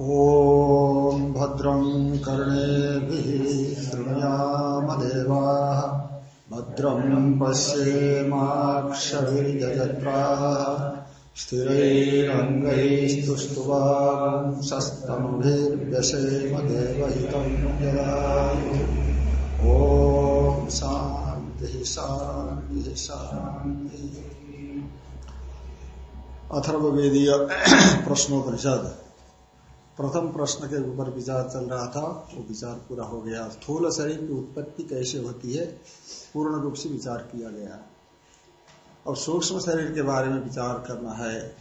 ॐ भद्रं कर्णेभिः शृणुयामदेवाः भद्रं पश्येमाक्षभिर्यजत्राः स्थिरैरङ्गैस्तुष्टुवांसस्तनुभिर्व्यसेम देवहितं यदायु। ॐ शान्तिः शान्तिः प्रश्नोपनिषद। प्रथम प्रश्न के ऊपर विचार चल रहा था, वो विचार पूरा हो गया। स्थूल शरीर की उत्पत्ति कैसे होती है, पूर्ण रूप से विचार किया गया। और सूक्ष्म शरीर के बारे में विचार करना है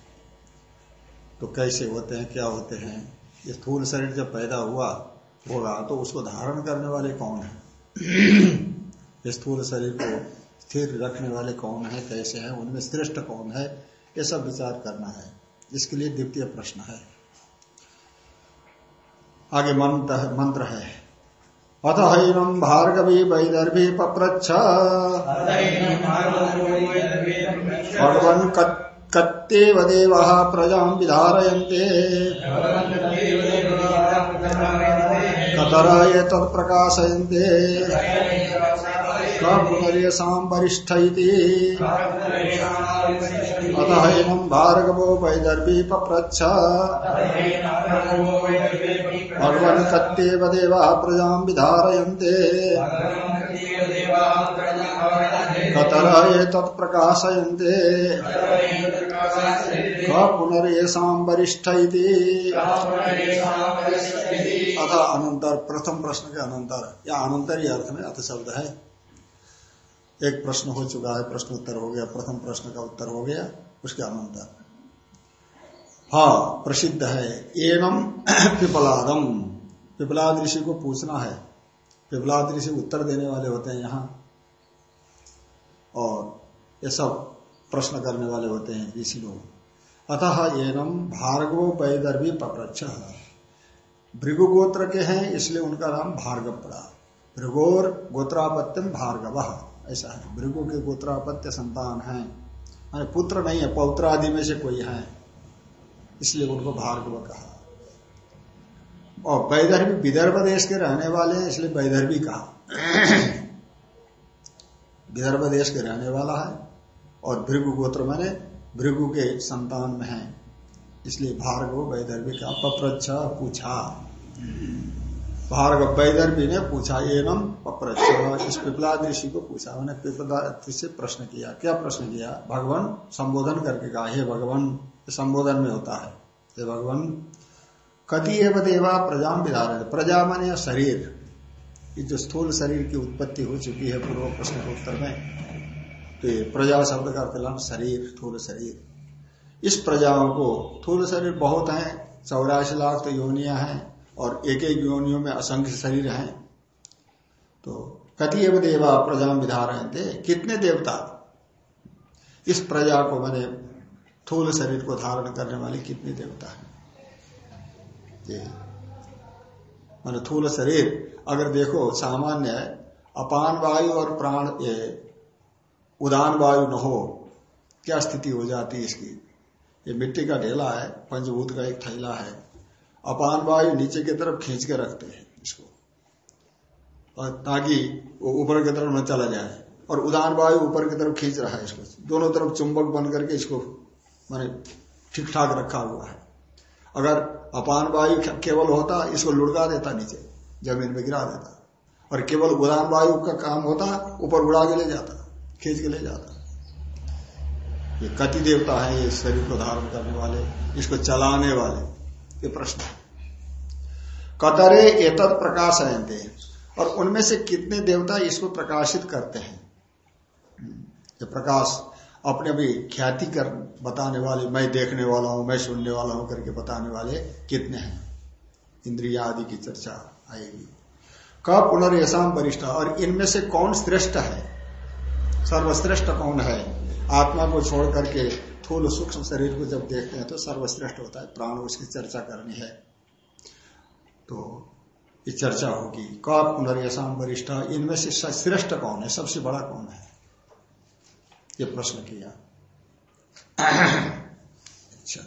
तो कैसे होते हैं, क्या होते हैं? ये स्थूल शरीर जब पैदा हुआ, होगा तो उसको धारण करने वाले कौन है? स्थूल शरीर को स्थिर रखने वाले कौन है, कैसे हैं? उनमें श्रेष्ठ कौन है? ये सब विचार करना है। इसके लिए द्वितीय प्रश्न है। आगे मंत्र मंत्र है। अथ हैनम भार्गवी वैदर्भी पप्रच्छ। भगवान कत्तेव देव प्रजा विधारयते कतर ये पुनर्यसां वरिष्ठ। अत हैनम भार्गवो वैदर्भी पप्रच्छ देवा प्रजा कतर वरिष्ठ अनंतर प्रथम प्रश्न के अनंतर या अनंतर ही अर्थ में अथ शब्द है। एक प्रश्न हो चुका है, प्रश्न उत्तर हो गया, प्रथम प्रश्न का उत्तर हो गया, उसके अनंतर हाँ प्रसिद्ध है एनम पिपलादम। पिपलाद ऋषि को पूछना है। पिपलाद ऋषि उत्तर देने वाले होते हैं यहाँ। और ये सब प्रश्न करने वाले होते हैं ऋषि लोग। अतः एनम भार्गव वैदर्भी पप्रच्छ भृगु गोत्र के हैं, इसलिए उनका नाम भार्गव पड़ा भृगोर गोत्रापत्यम भार्गव। ऐसा है। भृगु के गोत्रापत्य संतान है। पुत्र नहीं है, पौत्र आदि में से कोई है। इसलिए उनको भार्गव कहा। और वैदर्भी, विदर्भ देश के रहने वाले हैं, इसलिए वैदर्भी कहा। विदर्भ देश के रहने वाला है, और भृगु गोत्र मैंने भृगु के संतान में है। इसलिए भार्गव वैदर्भी का पप्रच्छ पूछा। भार्गव वैदर्भी ने पूछा एनम पप्रच्छ इस पिपला ऋषि को पूछा। उन्हें पिपला से प्रश्न किया, क्या प्रश्न किया? भगवान संबोधन करके कहा, हे भगवान संबोधन में होता है। हे भगवान, कति एवं देवा प्रजा विधारण प्रजा माने शरीर। ये जो स्थूल शरीर की उत्पत्ति हो चुकी है, पूर्व प्रश्न के उत्तर में तो ये प्रजा शब्द का अर्थ शरीर, स्थूल शरीर। इस प्रजाओं को स्थूल शरीर बहुत है, चौरासी लाख तो योनिया है। और एक एक योनियों में असंख्य शरीर हैं। तो कति एवं देवा प्रजा विधा रहे थे कितने देवता? इस प्रजा को मैंने थूल शरीर को धारण करने वाले कितने देवता है? मान थूल शरीर, अगर देखो, सामान्य अपान वायु और प्राण ये, उदान वायु न हो, क्या स्थिति हो जाती है इसकी? ये मिट्टी का ढेला है, पंचभूत का एक थैला है। अपान वायु नीचे की तरफ़ खींच के रखते हैं इसको। और ताकि वो ऊपर की तरफ़ न चला जाए। और उदान वायु ऊपर की तरफ़ खींच रहा है इसको। दोनों तरफ़ चुंबक बन करके इसको माने ठीक ठाक रखा हुआ है। अगर अपान वायु केवल होता, इसको लुढ़का देता नीचे, ज़मीन में गिरा देता। और केवल उदान वायु का काम होता, ऊपर उड़ा के ले जाता, खींच के ले जाता। ये कति देवता है, ये शरीर को धारण करने वाले, इसको चलाने वाले। ये प्रश्न कतरे एतद प्रकाश आयते और उनमें से कितने देवता इसको प्रकाशित करते हैं? ये प्रकाश अपने भी ख्याति कर बताने वाले, मैं देखने वाला हूँ, मैं सुनने वाला हूँ करके बताने वाले कितने हैं? इंद्रिया आदि की चर्चा आएगी। क पुनर्यशाम वरिष्ठ। और इनमें से कौन श्रेष्ठ है? सर्वश्रेष्ठ कौन है? आत्मा को छोड़ करके स्थूल सूक्ष्म शरीर को जब देखते हैं तो सर्वश्रेष्ठ होता है। प्राण उसकी चर्चा करनी है। तो ये चर्चा होगी। कौ पुनर्यशाम वरिष्ठ? इनमें से श्रेष्ठ कौन है? सबसे बड़ा कौन है? ये प्रश्न किया। अच्छा।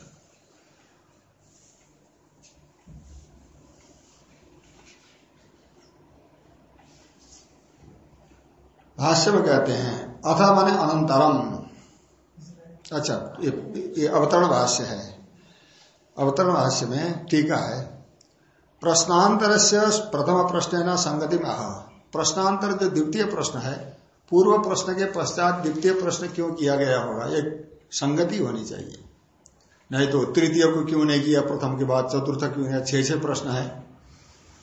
भाष्य में कहते हैं, अथ मैंने अनंतरम। अच्छा ये, ये अवतरण भाष्य है। अवतरण भाष्य में टीका है प्रश्नांतर से प्रथम प्रश्न न संगति में आह प्रश्नांतर जो द्वितीय प्रश्न है पूर्व प्रश्न के पश्चात द्वितीय प्रश्न क्यों किया गया होगा? एक संगति होनी चाहिए। नहीं तो तृतीय को क्यों नहीं किया? प्रथम के बाद चतुर्थ क्यों नहीं? छह छह प्रश्न है।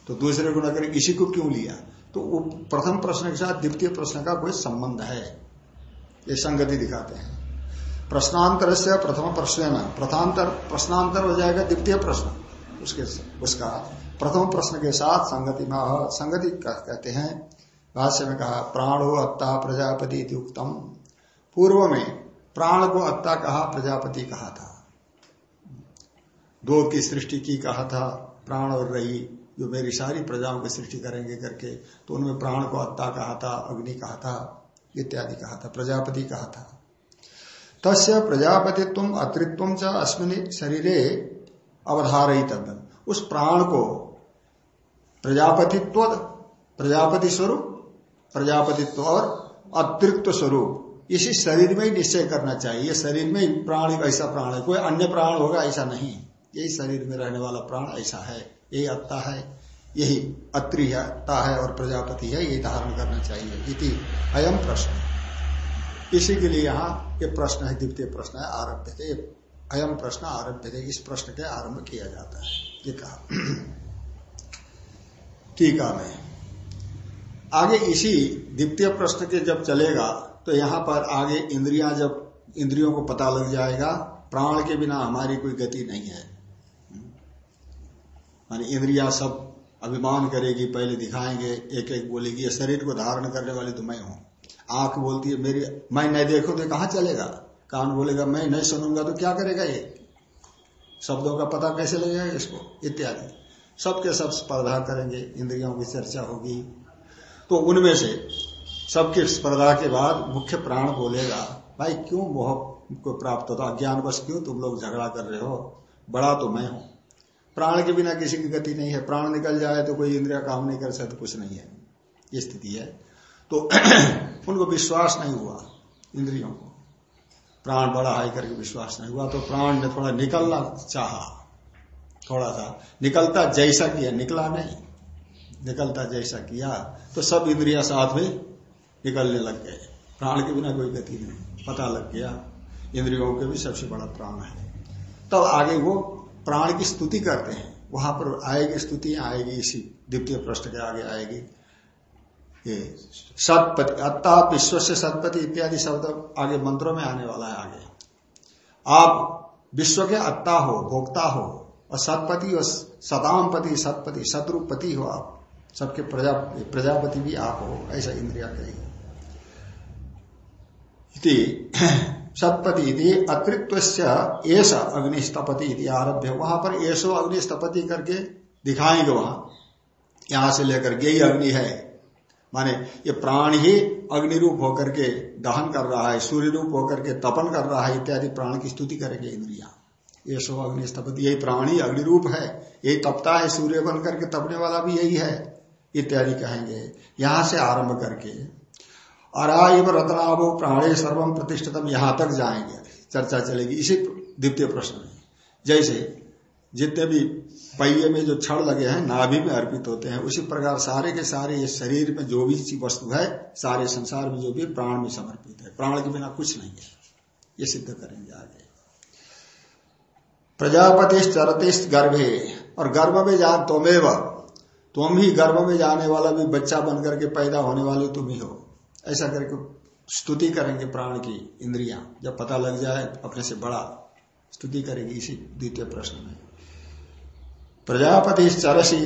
तो दूसरे को न इसी को क्यों लिया? तो प्रथम प्रश्न के साथ द्वितीय प्रश्न का कोई संबंध है। ये संगति दिखाते हैं। प्रश्नांतर से प्रथम प्रश्न प्रथांतर प्रश्नांतर हो जाएगा द्वितीय प्रश्न। उसके उसका प्रथम प्रश्न के साथ संगति संगति कहते हैं। भाष्य में कहा, प्राण हो अत्ता प्रजापति उत्तम पूर्व में प्राण को अत्ता कहा, प्रजापति कहा था। दो की सृष्टि की कहा था, प्राण और रही, जो मेरी सारी प्रजाओं की सृष्टि करेंगे करके तो उनमें प्राण को अत्ता कहा था, अग्नि कहा था, इत्यादि कहा था, प्रजापति कहा था। तस्य प्रजापतित्व, अतृत्व च अस्मिन शरीरे अवधारित उस प्राण को प्रजापतित्व, प्रजापति स्वरूप, प्रजापतित्व और अतृत्व स्वरूप, इसी शरीर में ही निश्चय करना चाहिए। शरीर में ही प्राण ऐसा प्राण है, कोई अन्य प्राण होगा ऐसा नहीं। यही शरीर में रहने वाला प्राण ऐसा है, यही अत्ता है, यही अत्रियता है और प्रजापति है, यही धारण करना चाहिए, इति अयम प्रश्न। इसी के लिए यहाँ ये प्रश्न है, द्वितीय प्रश्न है आरभ्य थे अयम प्रश्न आरभ्य थे इस प्रश्न के आरंभ किया जाता है। ये कहा। टीका में। आगे इसी द्वितीय प्रश्न के जब चलेगा तो यहाँ पर आगे इंद्रियाँ जब, इंद्रियों को पता लग जाएगा, प्राण के बिना हमारी कोई गति नहीं है। मानी इंद्रिया सब अभिमान करेगी, पहले दिखाएँगे एक एक बोलेगी शरीर को धारण करने वाली तो मैं हूँ। आँख बोलती है, मेरी, मैं नहीं देखू तो कहाँ चलेगा? कान बोलेगा, मैं नहीं सुनूँगा तो क्या करेगा ये? शब्दों का पता कैसे लगेगा इसको? इत्यादि। सबके सब स्पर्धा करेंगे, इंद्रियों की चर्चा होगी। तो उनमें से सबकी स्पर्धा के बाद मुख्य प्राण बोलेगा, भाई, क्यों मोह को प्राप्त होता? ज्ञान बस क्यों तुम लोग झगड़ा कर रहे हो? बड़ा तो मैं हूँ। प्राण के बिना किसी की गति नहीं है। प्राण निकल जाए तो कोई इंद्रिया काम नहीं कर सकते, कुछ नहीं है। ये स्थिति है। तो उनको विश्वास नहीं हुआ, इंद्रियों को। प्राण बड़ा हाई करके विश्वास नहीं हुआ तो प्राण ने थोड़ा निकलना चाहा। थोड़ा सा निकलता जैसा किया, निकला नहीं। निकलता जैसा किया तो सब इंद्रिया साथ में निकलने लग गए। प्राण के बिना कोई गति नहीं, पता लग गया। इंद्रियों के भी सबसे बड़ा प्राण है। तब तो आगे वो प्राण की स्तुति करते हैं। वहाँ पर आएगी स्तुति, आएगी इसी द्वितीय प्रश्न के आगे आएगी। ये सतपति अत्ता विश्व से सतपति इत्यादि शब्द आगे मंत्रों में आने वाला है आगे। आप विश्व के अत्ता हो, भोक्ता हो, और सतपति और सतामपति सतपति शत्रुपति हो आप, सबके प्रजा, प्रजापति भी आप हो, ऐसा इंद्रिया कहेगी। सतपति अतृत्व ऐसा अग्निस्तपति आरभ्य। वहाँ पर ऐसो अग्निस्तपति करके दिखाएँगे वहाँ। यहाँ से लेकर के ही अग्नि है। माने ये प्राण ही अग्नि रूप होकर के दहन कर रहा है सूर्य रूप होकर के तपन कर रहा है इत्यादि प्राण की स्तुति करेंगे इंद्रिया। ये सो अग्नि स्तपति, यही प्राणी अग्नि रूप है। यही तपता है, सूर्य बन करके तपने वाला भी यही है, इत्यादि कहेंगे। यहाँ से आरंभ करके अराइव रत्नाभो प्राणे सर्वम प्रतिष्ठितम, यहाँ तक जाएँगे। चर्चा चलेगी। इसी द्वितीय प्रश्न में। जैसे जितने भी पहिए में जो छड़ लगे हैं, नाभि में अर्पित होते हैं। उसी प्रकार सारे के सारे ये शरीर में जो भी वस्तु है, सारे संसार में जो भी प्राण में समर्पित है। प्राण के बिना कुछ नहीं है। ये सिद्ध करेंगे आगे। प्रजापति चरते गर्भे, और गर्भ में जान तुमेव तुम ही गर्भ में जाने वाला भी बच्चा बन करके पैदा होने वाले तुम ही हो। ऐसा करके स्तुति करेंगे प्राण की इंद्रिया। जब पता लग जाए, अपने से बड़ा स्तुति करेगी इसी द्वितीय प्रश्न में। प्रजापति चरसी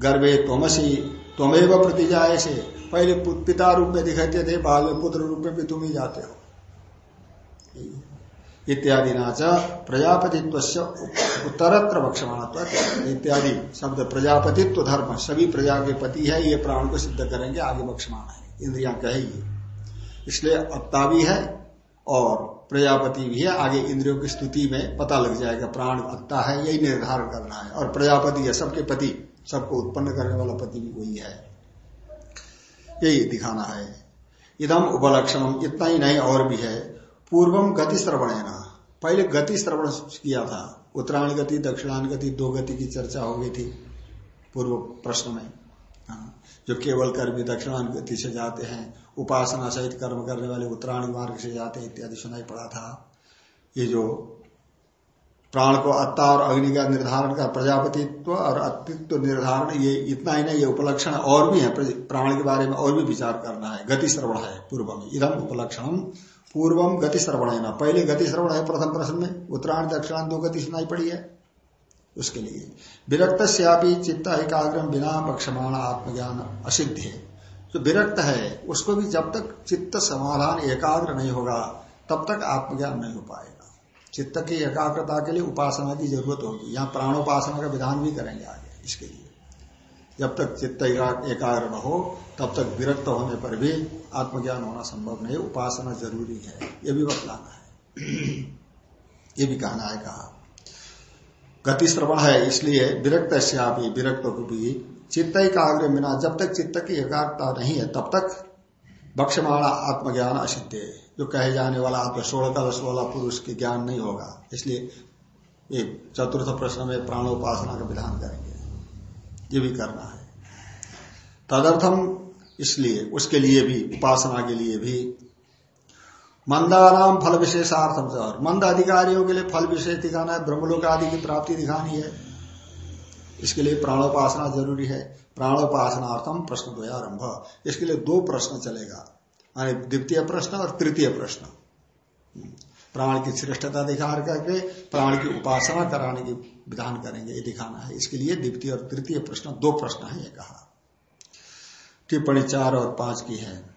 गर्भे तुमसी तुमेव प्रतिजाए से पहले पिता रूप में दिखाते थे, बाद में पुत्र रूप में भी तुम ही जाते हो। इत्यादि नाच प्रजापतित्व उत्तरत्र भक्षमाण इत्यादि शब्द प्रजापतित्व धर्म, सभी प्रजा के पति है, ये प्राण को सिद्ध करेंगे, आगे भक्षमान है। इंद्रिया कहेगी। इसलिए अत्ता भी है और प्रजापति भी है आगे इंद्रियों की स्तुति में पता लग जाएगा प्राण अत्ता है यही निर्धारण करना है। और प्रजापति है सबके पति सबको उत्पन्न करने वाला पति भी वही है। यही दिखाना है। इदम उपलक्षणम इतना ही नहीं और भी है। पूर्वम गति श्रवण है ना पहले गति श्रवण किया था। उत्तरायण गति दक्षिणायन गति दो गति की चर्चा हो गई थी पूर्व प्रश्न में। हाँ, जो केवल कर्मी दक्षिणायन गति से जाते हैं, उपासना सहित कर्म करने वाले उत्तरायण मार्ग से जाते हैं इत्यादि सुनाई पड़ा था। ये जो प्राण को अत्ता और अग्नि का निर्धारण का प्रजापतित्व और अतित्व निर्धारण, ये इतना ही नहीं, ये उपलक्षण और भी है। प्राण के बारे में और भी विचार करना है। गति श्रवण है पूर्व में इधम उपलक्षण पूर्वम गति श्रवण है ना। पहले गति श्रवण है प्रथम प्रश्न में। उत्तरायण दक्षिणान दो गति सुनाई पड़ी है। उसके लिए। विरक्त श्यापी चित्त एकाग्रम बिना बक्षमाण आत्मज्ञान असिद्ध है। जो विरक्त है, उसको भी जब तक चित्त समाधान एकाग्र नहीं होगा, तब तक आत्मज्ञान नहीं हो पाएगा। चित्त की एकाग्रता के लिए उपासना की ज़रूरत होगी। यहाँ प्राणोपासना का विधान भी करेंगे आगे इसके लिए। जब तक चित्त एकाग्र न हो, तब तक विरक्त होने पर भी आत्मज्ञान होना संभव नहीं उपासना ज़रूरी है। ये भी बतलाना है। ये भी कहना है कहा। गति श्रवण है, इसलिए विरक्त श्यापी विरक्त को भी चित्त एकाग्र बिना जब तक चित्त की एकाग्रता नहीं है, तब तक बक्षमाणा आत्मज्ञान असिद्ध। जो कहे जाने वाला आत्म षोड़श वाला पुरुष के ज्ञान नहीं होगा। इसलिए एक चतुर्थ प्रश्न में प्राणोपासना का विधान करेंगे। ये भी करना है। तदर्थम इसलिए, उसके लिए भी, उपासना के लिए भी मंदाराम फल विशेषार्थम से और मंद अधिकारियों के लिए फल विशेष दिखाना है ब्रह्मलोक आदि की प्राप्ति दिखानी है। इसके लिए प्राणोपासना ज़रूरी है। प्राणोपासनार्थम प्रश्न द्वयारंभ इसके लिए दो प्रश्न चलेगा। द्वितीय प्रश्न और तृतीय प्रश्न। प्राण की श्रेष्ठता दिखा करके, प्राण की उपासना कराने की विधान करेंगे, ये दिखाना है। इसके लिए द्वितीय और तृतीय प्रश्न, दो प्रश्न है ये कहा। टिप्पणी चार और पाँच की है।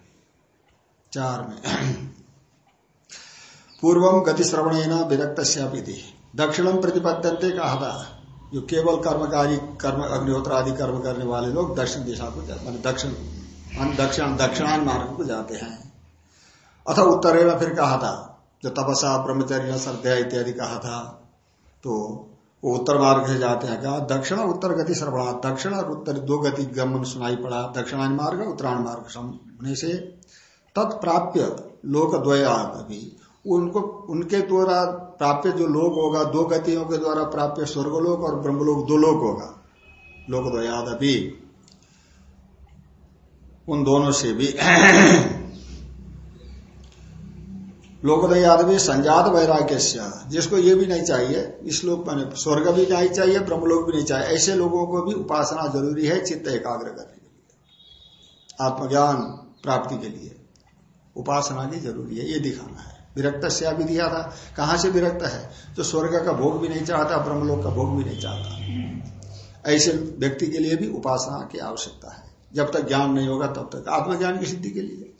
चार में पूर्वम गति श्रवण विरक्त दक्षिणम प्रतिपद्यंते कहा था जो केवल कर्मकारी, कर्म अग्निहोत्र आदि कर्म करने वाले लोग दक्षिण दिशा को जाते दक्षिण दक्षिण, दक्षिणान मार्ग को जाते हैं। अथा उत्तरेण फिर कहा था जो तपसा, ब्रह्मचर्य श्रद्धा इत्यादि कहा था तो वो उत्तर मार्ग से जाते हैं। क्या दक्षिण उत्तर गति सर्वणा दक्षिण और उत्तर दो गति गमन सुनाई पड़ा। दक्षिणायन मार्ग उत्तरायण मार्ग से तत्प्राप्य लोक द्वयादि उनको, उनके द्वारा प्राप्त जो लोक होगा, दो गतियों के द्वारा प्राप्त स्वर्गलोक और ब्रह्मलोक दो लोक होगा। लोक द्वयादि उन दोनों से भी। लोकदय आदमी संजात वैराग्य जिसको ये भी नहीं चाहिए। इस लोग स्वर्ग भी नहीं चाहिए, ब्रह्मलोक भी नहीं चाहिए। ऐसे लोगों को भी उपासना ज़रूरी है चित्त एकाग्र करने के लिए। आत्मज्ञान प्राप्ति के लिए। उपासना की ज़रूरी है, ये दिखाना है। विरक्त से भी दिया था। कहाँ से विरक्त है? जो स्वर्ग का भोग भी नहीं चाहता, ब्रह्मलोक का भोग भी नहीं चाहता। ऐसे व्यक्ति के लिए भी उपासना की आवश्यकता है। जब तक ज्ञान नहीं होगा, तब तक आत्मज्ञान की सिद्धि के लिए।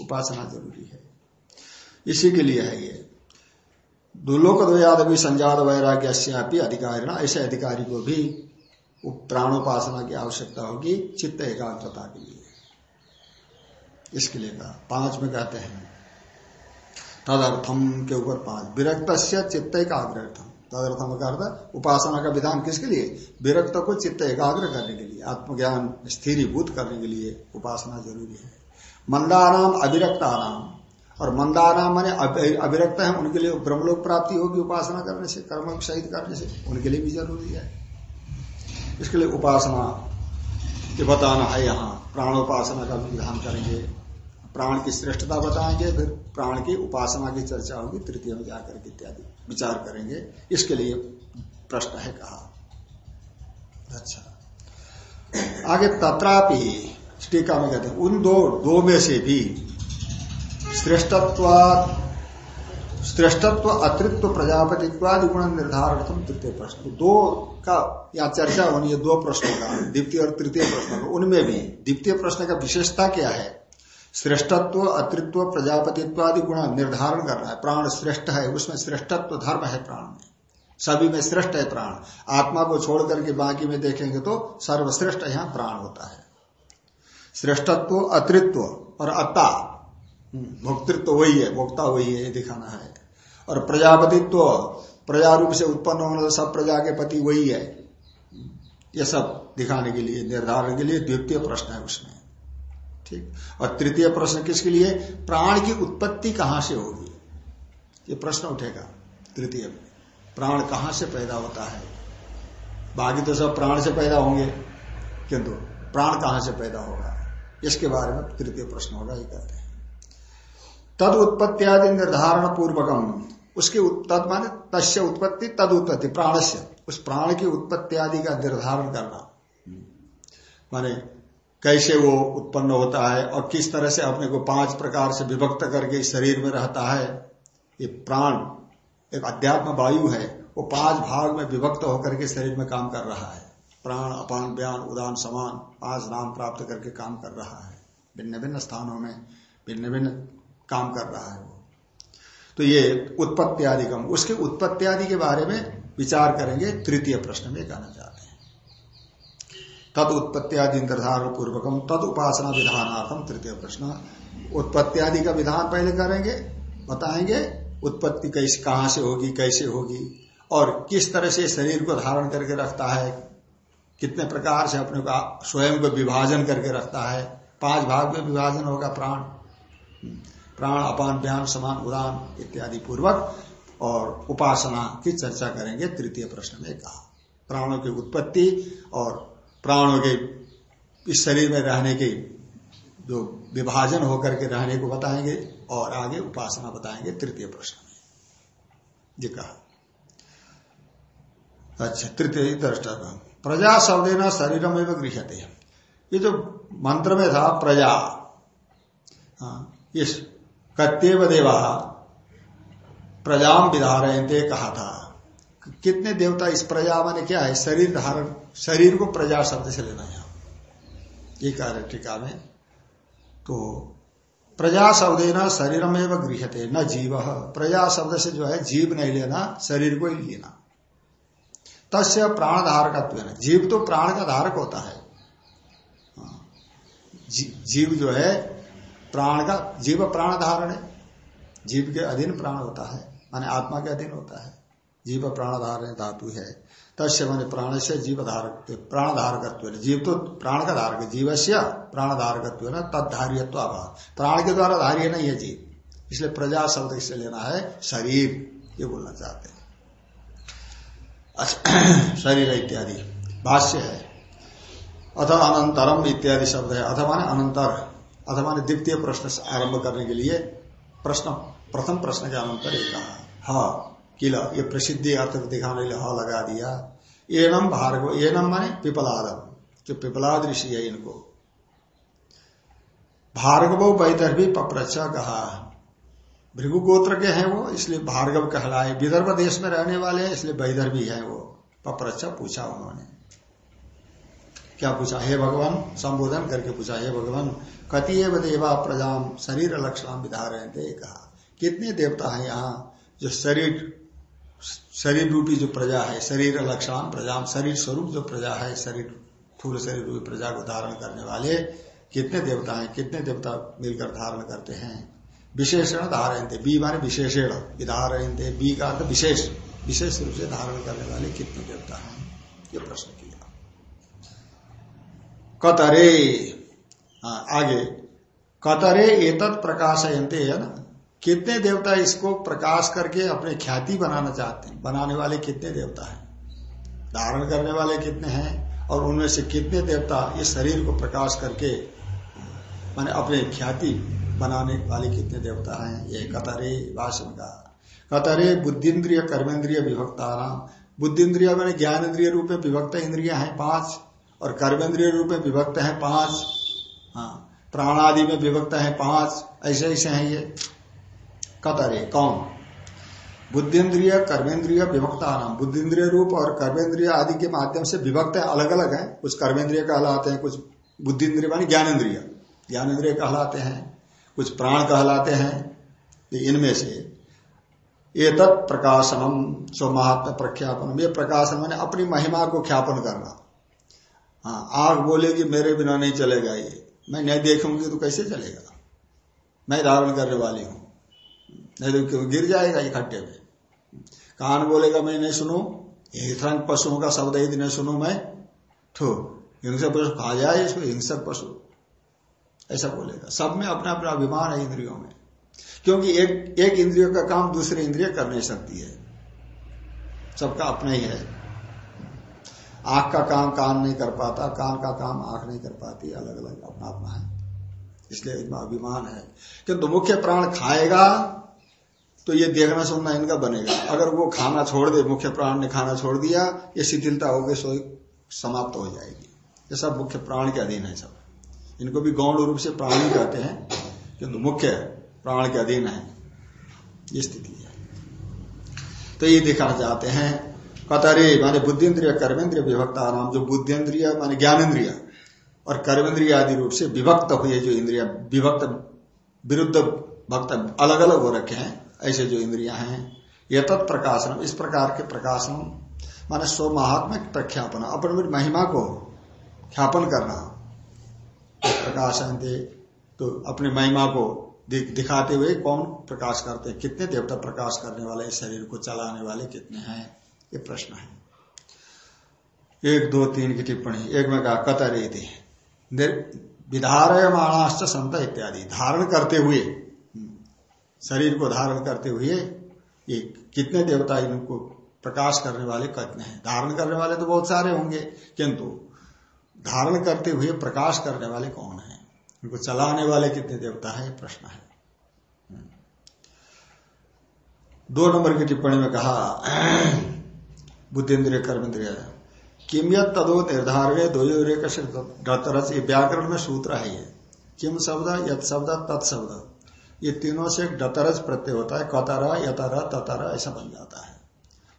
उपासना ज़रूरी है। इसी के लिए है ये। दुलोक द्वयाद भी संजात वैराग्य अधिकारी ना ऐसे अधिकारी को भी प्राणोपासना की आवश्यकता होगी, चित्त एकाग्रता के लिए। इसके लिए कहा। पाँच में कहते हैं तदर्थम के ऊपर पाँच विरक्त चित्त एकाग्रर्थम तदर्थम का अर्थ, उपासना का विधान किसके लिए? विरक्त को चित्त एकाग्र करने के लिए, आत्मज्ञान स्थिरीभूत करने के लिए उपासना ज़रूरी है। मंदाराम अविरक्त आराम और मंदाराम माने अविरक्त है, उनके लिए ब्रह्मलोक प्राप्ति होगी उपासना करने से, कर्म शहीद करने से, उनके लिए भी ज़रूरी है। इसके लिए उपासना ये बताना है यहाँ। प्राणोपासना का विधान करेंगे। प्राण की श्रेष्ठता बताएँगे फिर प्राण की उपासना की चर्चा होगी तृतीय में जाकर के इत्यादि विचार करेंगे। इसके लिए प्रश्न है कहा। अच्छा। आगे तत्रापि टीका में कहते हैं उन दो दो में से भी श्रेष्ठत्व श्रेष्ठत्व अतृत्व प्रजापति गुण निर्धारण तृतीय प्रश्न। दो का या चर्चा होनी है दो प्रश्नों का द्वितीय और तृतीय प्रश्नों का। उनमें भी द्वितीय प्रश्न का विशेषता क्या है? श्रेष्ठत्व, अतृत्व, प्रजापतित्व आदि गुण निर्धारण करना है। प्राण श्रेष्ठ है, उसमें श्रेष्ठत्व धर्म है प्राण में। सभी में श्रेष्ठ है प्राण। आत्मा को छोड़ करके बाकी में देखेंगे तो सर्वश्रेष्ठ यहाँ प्राण होता है। श्रेष्ठत्व, अतृत्व और अत्ता भोक्तृत्व वही है, भोक्ता वही है, ये दिखाना है। और प्रजापतित्व प्रजा रूप से उत्पन्न होने सब प्रजा के पति वही है। ये सब दिखाने के लिए, निर्धारण के लिए द्वितीय प्रश्न है उसमें। ठीक। और तृतीय प्रश्न किसके लिए? प्राण की उत्पत्ति कहाँ से होगी? ये प्रश्न उठेगा तृतीय प्राण कहाँ से पैदा होता है? बाकी तो सब प्राण से पैदा होंगे। किंतु प्राण कहाँ से पैदा होगा? इसके बारे में तृतीय प्रश्न होगा, ये कहते हैं। तद उत्पत्ति आदि निर्धारण पूर्वकम। उसकी तद माने तस्य उत्पत्ति, तद उत्पत्ति प्राण उस प्राण की उत्पत्ति आदि का निर्धारण करना। माने कैसे वो उत्पन्न होता है और किस तरह से अपने को पाँच प्रकार से विभक्त करके शरीर में रहता है, ये प्राण, एक अध्यात्म वायु है, वो पाँच भाग में विभक्त होकर के शरीर में काम कर रहा है। प्राण, अपान बयान उदान, समान, पाँच नाम प्राप्त करके काम कर रहा है। भिन्न भिन्न स्थानों में भिन्न भिन्न काम कर रहा है वो। तो ये उत्पत्ति आदि कम उसके उत्पत्ति आदि के बारे में विचार करेंगे, तृतीय प्रश्न में कहना चाहते तद उत्पत्ति आदि निर्धारण पूर्वकम तद उपासना विधानार्थम तृतीय प्रश्न। उत्पत्ति आदि का विधान पहले करेंगे, बताएँगे, उत्पत्ति कैसे, कहाँ से होगी, कैसे होगी, और किस तरह से शरीर को धारण करके रखता है, कितने प्रकार से अपने को स्वयं को विभाजन करके रखता है, पाँच भाग में विभाजन होगा, प्राण प्राण, अपान व्यान समान, उदान इत्यादि पूर्वक, और उपासना की चर्चा करेंगे, तृतीय प्रश्न में कहा। प्राणों की उत्पत्ति और प्राणों के इस शरीर में रहने की जो विभाजन होकर के रहने को बताएँगे और आगे उपासना बताएँगे तृतीय प्रश्न में। जी कहा। अच्छा तृतीय दृष्टा प्रजा शब्द न शरीरम एवं गृहते ये जो मंत्र में था प्रजा हाँ, इस कत्यव देवा प्रजाम विधारयते कहा था। कितने देवता इस प्रजा माने क्या है? शरीर धारण, शरीर को प्रजा शब्द से लेना है ये कह रहे टीका में। तो प्रजा शब्द न शरीर में गृहते न जीव। प्रजा शब्द से जो है, जीव नहीं लेना, शरीर को ही लेना। तस्य प्राण धारक जीव तो प्राण का धारक होता है। हाँ। जीव जो है, प्राण का, जीव प्राण धारण है। जीव के अधीन प्राण होता है, माने आत्मा के अधीन होता है। जीव प्राण धारण धातु है। तस्य मैंने प्राण से जीव धारक प्राण धारकत्व जीव तो प्राण का धारक जीव से प्राण धारकत्व न अभाव। प्राण के द्वारा धार्य नहीं है जीव। इसलिए प्रजा शब्द से लेना है शरीर। ये बोलना चाहते हैं। अच्छा शरीर इत्यादि। भाष्य है। अथवा अनंतरम इत्यादि शब्द है। अथवा अनंतर। अथवा ने द्वितीय प्रश्न आरंभ करने के लिए प्रश्न प्रथम प्रश्न के अनंतर एक कहा ह। किला, ये प्रसिद्धि अर्थ दिखाने लिए ह लगा दिया। एनम भार्गव एनम माने पिपलादम जो पिपलाद ऋषि है इनको। भार्गव वैदर्भी पप्रचा कहा भृगु गोत्र के हैं वो, इसलिए भार्गव कहलाए। विदर्भ देश में रहने वाले हैं, इसलिए वैदर्भी है वो। पप्रचा पूछा उन्होंने। क्या पूछा? हे भगवान, संबोधन करके पूछा, हे भगवान कतिव देवा प्रजाम शरीर लक्षण विधारण दे कहा कितने देवता हैं यहाँ जो शरीर शरीर रूपी जो प्रजा है शरीर लक्षण प्रजा शरीर स्वरूप जो प्रजा है शरीर थूल शरीर रूपी प्रजा को धारण करने वाले कितने देवता हैं कितने देवता मिलकर धारण करते हैं? विशेषण धारण थे बी माने विशेषण विधारण थे बी का विशेष विशेष रूप से धारण करने वाले कितने देवता हैं? ये प्रश्न किया। कतरे हाँ, आगे कतरे एतत् प्रकाशयंते है ना? कितने देवता इसको प्रकाश करके अपने ख्याति बनाना चाहते हैं? बनाने वाले कितने देवता हैं? धारण करने वाले कितने हैं? और उनमें से कितने देवता इस शरीर को प्रकाश करके, माने अपने ख्याति बनाने वाले कितने देवता हैं? ये कतरे भाषण का कतरे बुद्धिन्द्रिय कर्मेंद्रिय विभक्ता बुद्धिन्द्रिय मैंने ज्ञान इंद्रिय रूप में विभक्त इंद्रिया है पाँच, और कर्मेंद्रिय रूप में विभक्त है पाँच। हाँ प्राणादि में विभक्त है पाँच। ऐसे ऐसे हैं ये। कतरे कौन? बुद्धिन्द्रिय कर्मेंद्रिय विभक्ता नाम बुद्धिन्द्रिय रूप और कर्मेंद्रिय आदि के माध्यम से विभक्त अलग अलग है। कुछ कर्मेंद्रिय कहलाते हैं, कुछ बुद्धिन्द्रिय मानी ज्ञानेन्द्रिय ज्ञानेन्द्रिय कहलाते हैं, कुछ प्राण कहलाते हैं इनमें से। ये तत् प्रकाशनम स्व महात्मा प्रख्यापन ये प्रकाशन मैंने अपनी महिमा को ख्यापन करना। हाँ आग बोलेगी, मेरे बिना नहीं चलेगा ये। मैं नहीं देखूँगी तो कैसे चलेगा? मैं धारण करने वाली हूँ। नहीं तो क्यों? गिर जाएगा ये खट्टे में। कान बोलेगा, मैं नहीं सुनू। हिंसक पशुओं का शब्द यदि नहीं सुनू मैं तो हिंसक पशु खा जाए इसको, हिंसक पशु। ऐसा बोलेगा। सब में अपना अपना अभिमान है इंद्रियों में। क्योंकि एक एक इंद्रियों का काम दूसरे इंद्रिय कर नहीं सकती है। सबका अपना ही है। आँख का काम कान नहीं कर पाता, कान का काम आँख नहीं कर पाती अलग अलग अपना अपना है। इसलिए इतना अभिमान है। किंतु मुख्य प्राण खाएगा तो ये देखना सुनना इनका बनेगा। अगर वो खाना छोड़ दे, मुख्य प्राण ने खाना छोड़ दिया, ये शिथिलता होगी सो समाप्त हो जाएगी। ये सब मुख्य प्राण के अधीन है सब। इनको भी गौण रूप से प्राणी कहते हैं, किंतु मुख्य प्राण के अधीन है। ये स्थिति है। तो ये दिखाना चाहते हैं, कतरे माने बुद्धिन्द्रिय कर्मेंद्रिय विभक्ता नाम, जो बुद्धिन्द्रिय माने ज्ञानेन्द्रिय और कर्मेंद्रिय आदि रूप से विभक्त हुए जो इंद्रिया, विभक्त, विरुद्ध भक्त अलग अलग हो रखे हैं ऐसे जो इंद्रिया हैं, ये तत्प्रकाशन इस प्रकार के प्रकाशन माने स्व महात्मा प्रख्यापन अपने महिमा को ख्यापन करना। प्रकाशन दे तो अपनी महिमा को दिखाते हुए कौन प्रकाश करते हैं? कितने देवता प्रकाश करने वाले शरीर को चलाने वाले कितने हैं? ये प्रश्न है। एक, दो, तीन की टिप्पणी। एक में कहा कतरे थे विधारयमाणाश्च संत इत्यादि। धारण करते हुए शरीर को धारण करते हुए ये कितने देवता इनको प्रकाश करने वाले कितने हैं। धारण करने वाले तो बहुत सारे होंगे, किंतु धारण करते हुए प्रकाश करने वाले कौन है? इनको चलाने वाले कितने देवता है? प्रश्न है। दो नंबर की टिप्पणी में कहा बुद्धिन्द्रिय कर्मेंद्रिय, किम यद तदो निर्धारण दो ये व्याकरण में सूत्र है ये। किम शब्द यद शब्द तत्शब्द ये तीनों से डतरज प्रत्यय होता है, कतरा, यतरा, ततरा, ऐसा बन जाता है।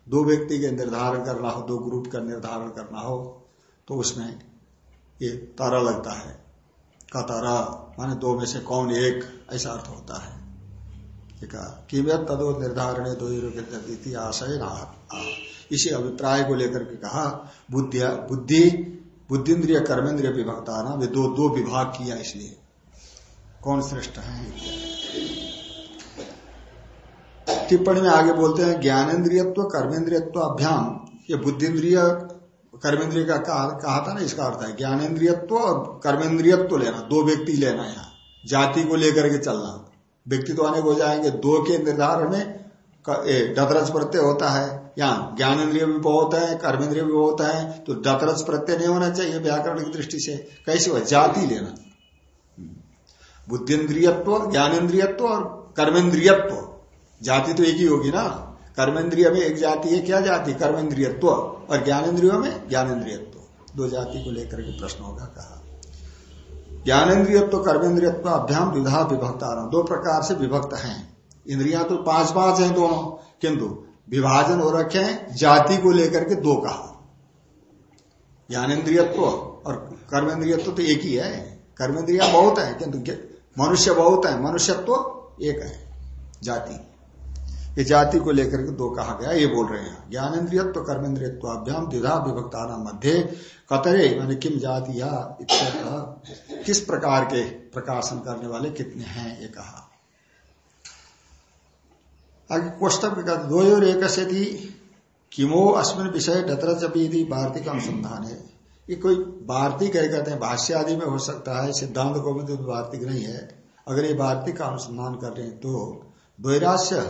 दो व्यक्ति के निर्धारण करना हो, दो ग्रुप का निर्धारण करना हो तो उसमें ये तारा लगता है। कतारा, माने दो में से कौन एक, ऐसा अर्थ होता है। किमत तदो निर्धारण दो आशय इसी अभिप्राय को लेकर के कहा, बुद्धिया, बुद्धि बुद्धिन्द्रिय कर्मेंद्रिय विभक्ता ना वे दो दो विभाग किया इसलिए। कौन श्रेष्ठ है? टिप्पणी में आगे बोलते हैं, ज्ञानेन्द्रियत्व कर्मेंद्रियत्व अभ्याम। ये बुद्धिन्द्रिय कर्मेंद्रिय का कहा था ना, इसका अर्थ है ज्ञानेन्द्रियत्व और कर्मेंद्रियत्व लेना, दो व्यक्ति लेना यहाँ, जाति को लेकर के चलना। व्यक्ति तो अनेक हो जाएँगे, दो के निर्धारण में डतरज प्रत्यय होता है, यहाँ ज्ञानेन्द्रिय भी बहुत है कर्मेंद्रिय भी बहुत है तो डतरज प्रत्यय नहीं होना चाहिए व्याकरण की दृष्टि से, कैसे हो जाति लेना। बुद्धिन्द्रियत्व ज्ञानेन्द्रियत्व और कर्मेंद्रियत्व। जाति तो एक ही होगी ना। कर्मेंद्रिय में एक जाति है, क्या जाति? कर्मेंद्रियत्व। और ज्ञानेन्द्रियों में ज्ञानेन्द्रियत्व। दो जाति को लेकर के प्रश्न होगा, कहा। ज्ञानेन्द्रियत्व, कर्मेंद्रियत्व, अभ्याम विधा विभक्ता दो प्रकार से विभक्त हैं। इंद्रिया तो पाँच पाँच हैं दोनों। किंतु विभाजन हो रखे हैं, जाति को लेकर के दो कहा। ज्ञानेन्द्रियत्व और कर्मेंद्रियत्व तो एक ही है। कर्मेंद्रिया बहुत है, किंतु मनुष्य बहुत है, मनुष्यत्व तो एक है, जाति। ये जाति को लेकर के दो कहा गया, ये बोल रहे हैं। ज्ञानेन्द्रियत्व कर्मेंद्रियत्वाभ्याम द्विधा विभक्ता मध्य कतरे मैंने किम जाति या किस प्रकार के प्रकाशन करने वाले कितने हैं, ये कहा। आगे कोष्टक दो एक किमो अस्मिन विषय डतरचपी वार्तिक अनुसंधान। है ये कोई वार्तिक कहते हैं, भाष्य आदि में हो सकता है, सिद्धांत को भी वार्तिक नहीं है। अगर ये वार्तिक का अनुसंधान कर रहे हैं तो द्वैराश्य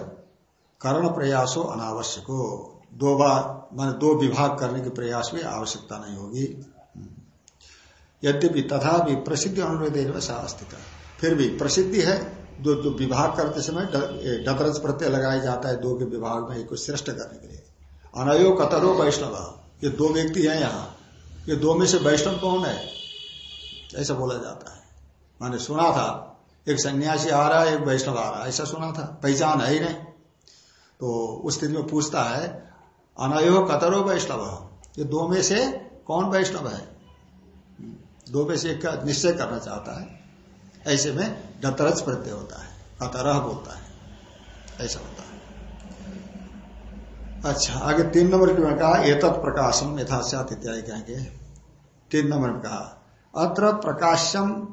करण प्रयासो अनावश्यको। दो बार, मान दो विभाग करने के प्रयास में आवश्यकता नहीं होगी। यद्यपि तथा भी प्रसिद्धि अनुरोध अस्थित फिर भी प्रसिद्धि है, दो दो विभाग करते समय डतरज प्रत्यय लगाया जाता है दो के विभाग में, एक श्रेष्ठ करने के लिए। अनयो कतरो वैष्णव। ये दो व्यक्ति हैं यहाँ। ये दो में से वैष्णव कौन है? ऐसा बोला जाता है। मैंने सुना था, एक सन्यासी आ रहा है, एक वैष्णव आ रहा है, ऐसा सुना था। पहचान है ही नहीं। तो उस स्थिति में पूछता है, अनयो कतरो वैष्णव? ये दो में से कौन वैष्णव है? दो में से एक का निश्चय करना चाहता है। ऐसे में डतरज प्रत्यय होता है। कतरह बोलता है। ऐसा होता है। अच्छा आगे तीन नंबर की कहा, एतत् प्रकाशम यथाश्यात इत्यादि कहेंगे। तीन नंबर में कहा, अत्र प्रकाशम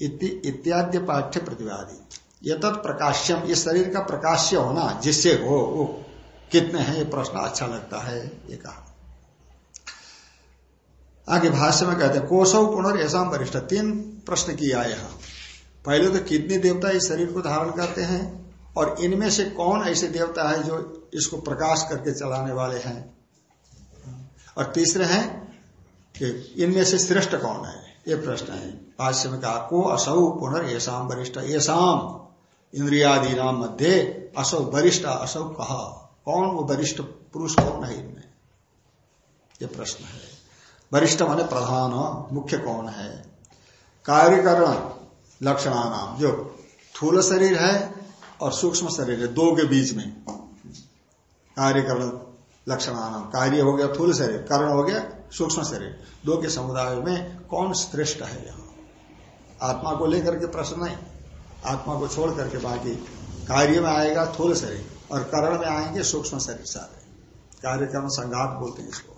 इत्यादि पाठ्य प्रतिवादी। ये तत् प्रकाश्यम इस शरीर का प्रकाश्य होना, जिससे हो वो कितने हैं, ये प्रश्न अच्छा लगता है, ये कहा। आगे भाष्य में कहते हैं कोशव पुनर् ऐसा वरिष्ठ। तीन प्रश्न किया यहाँ पहले तो कितने देवता इस शरीर को धारण करते हैं? और इनमें से कौन ऐसे देवता है जो इसको प्रकाश करके चलाने वाले हैं? और तीसरे हैं कि इनमें से श्रेष्ठ कौन है? ये प्रश्न है। भाष्य में कहा, को असौ पुनर् येषाम वरिष्ठ येषाम इंद्रियादि नाम मध्य असौ वरिष्ठ, असौ कहा कौन वो वरिष्ठ पुरुष कौन है इनमें? ये प्रश्न है। वरिष्ठ माने प्रधान, मुख्य कौन है? कार्यकरण लक्षणा नाम जो थूल शरीर है और सूक्ष्म शरीर दो के बीच में। कार्य करण लक्षण आना। कार्य हो गया थूल शरीर, कर्ण हो गया सूक्ष्म शरीर। दो के समुदाय में कौन श्रेष्ठ है यहाँ? आत्मा को लेकर के प्रश्न नहीं। आत्मा को छोड़ करके बाकी कार्य में आएगा थूल शरीर और करण में आएँगे सूक्ष्म शरीर सारे। कार्यक्रम संघात बोलते हैं इसको।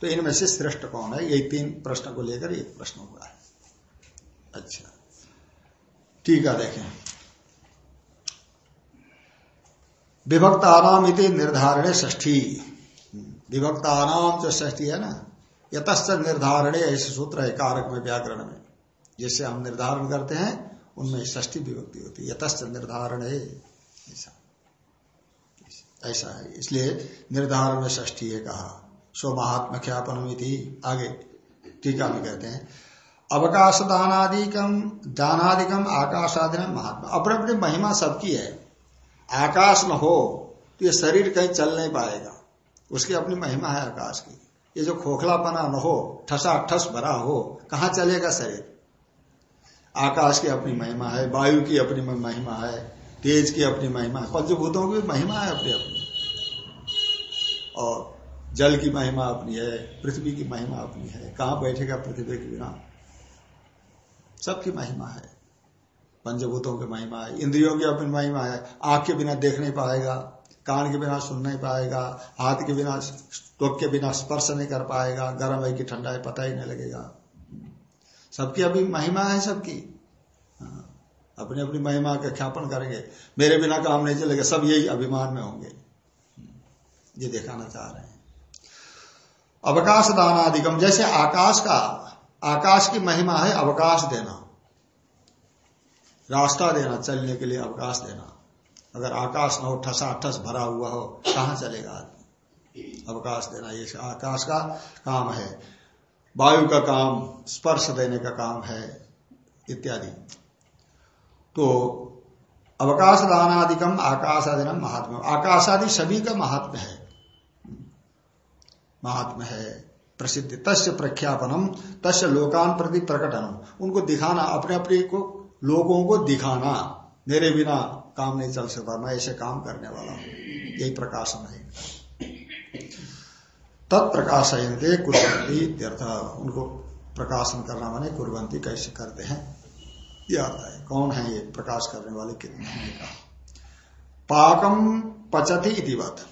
तो इनमें से श्रेष्ठ कौन है? यही तीन प्रश्न को लेकर एक प्रश्न हुआ है। अच्छा। ठीक है, देखें। विभक्तानाम इति निर्धारणे ष्ठी विभक्तानाम जो ष्ठी है ना? यतश्च निर्धारणे ऐसे सूत्र है कारक में व्याकरण में। जिससे हम निर्धारण करते हैं, उनमें ष्ठी विभक्ति होती है। यतश्च निर्धारण। ऐसा। ऐसा है। इसलिए निर्धारण में ष्ठी है कहा। सो महात्मा ख्यापन आगे टीका में कहते हैं। अवकाश दानादिकम दानादिकम आकाशादि महात्मा। अपने अपनी महिमा सबकी है। आकाश न हो तो ये शरीर कहीं चल नहीं पाएगा। उसकी अपनी महिमा है आकाश की। ये जो खोखला खोखलापना न हो ठसा ठस भरा हो, कहा चलेगा शरीर? आकाश की अपनी महिमा है, वायु की अपनी महिमा है, तेज की अपनी महिमा है पंचभूतों की महिमा है अपनी अपनी। और जल की महिमा अपनी है, पृथ्वी की महिमा अपनी है, कहाँ बैठेगा पृथ्वी के बिना? सबकी महिमा है। पंचभूतों की महिमा है इंद्रियों की अपनी महिमा है आँख के बिना देख नहीं पाएगा कान के बिना सुन नहीं पाएगा हाथ के बिना त्वक के बिना स्पर्श नहीं कर पाएगा गर्म है कि ठंडा है पता ही नहीं लगेगा। सबकी अभी महिमा है सबकी। हाँ, अपनी अपनी महिमा का ख्यापन करेंगे। मेरे बिना काम नहीं चलेगा सब यही अभिमान में होंगे। ये दिखाना चाह रहे हैं। अवकाश दानाधिकम जैसे आकाश का आकाश की महिमा है अवकाश देना। रास्ता देना, चलने के लिए अवकाश देना। अगर आकाश न हो ठसा ठस भरा हुआ हो, कहा चलेगा आदमी? अवकाश देना, ये आकाश का काम है। वायु का काम, स्पर्श देने का काम है, इत्यादि। तो अवकाश दानादिकम आकाशादिनम महात्मा आकाशादि सभी का महात्म है। महात्म है प्रसिद्ध। तस्य प्रख्यापनम, तस्य लोकान प्रति प्रकटनम। उनको दिखाना अपने अपने को लोगों को दिखाना, मेरे बिना काम नहीं चल सकता, मैं ऐसे काम करने वाला हूँ। यही प्रकाशन है। तत्प्रकाशयंते कुरबंती उनको प्रकाशन करना माने कुरबंती कैसे करते हैं? यह अर्थ है। कौन है ये प्रकाश करने वाले? कितने हैं का पाकम पचती इतिवत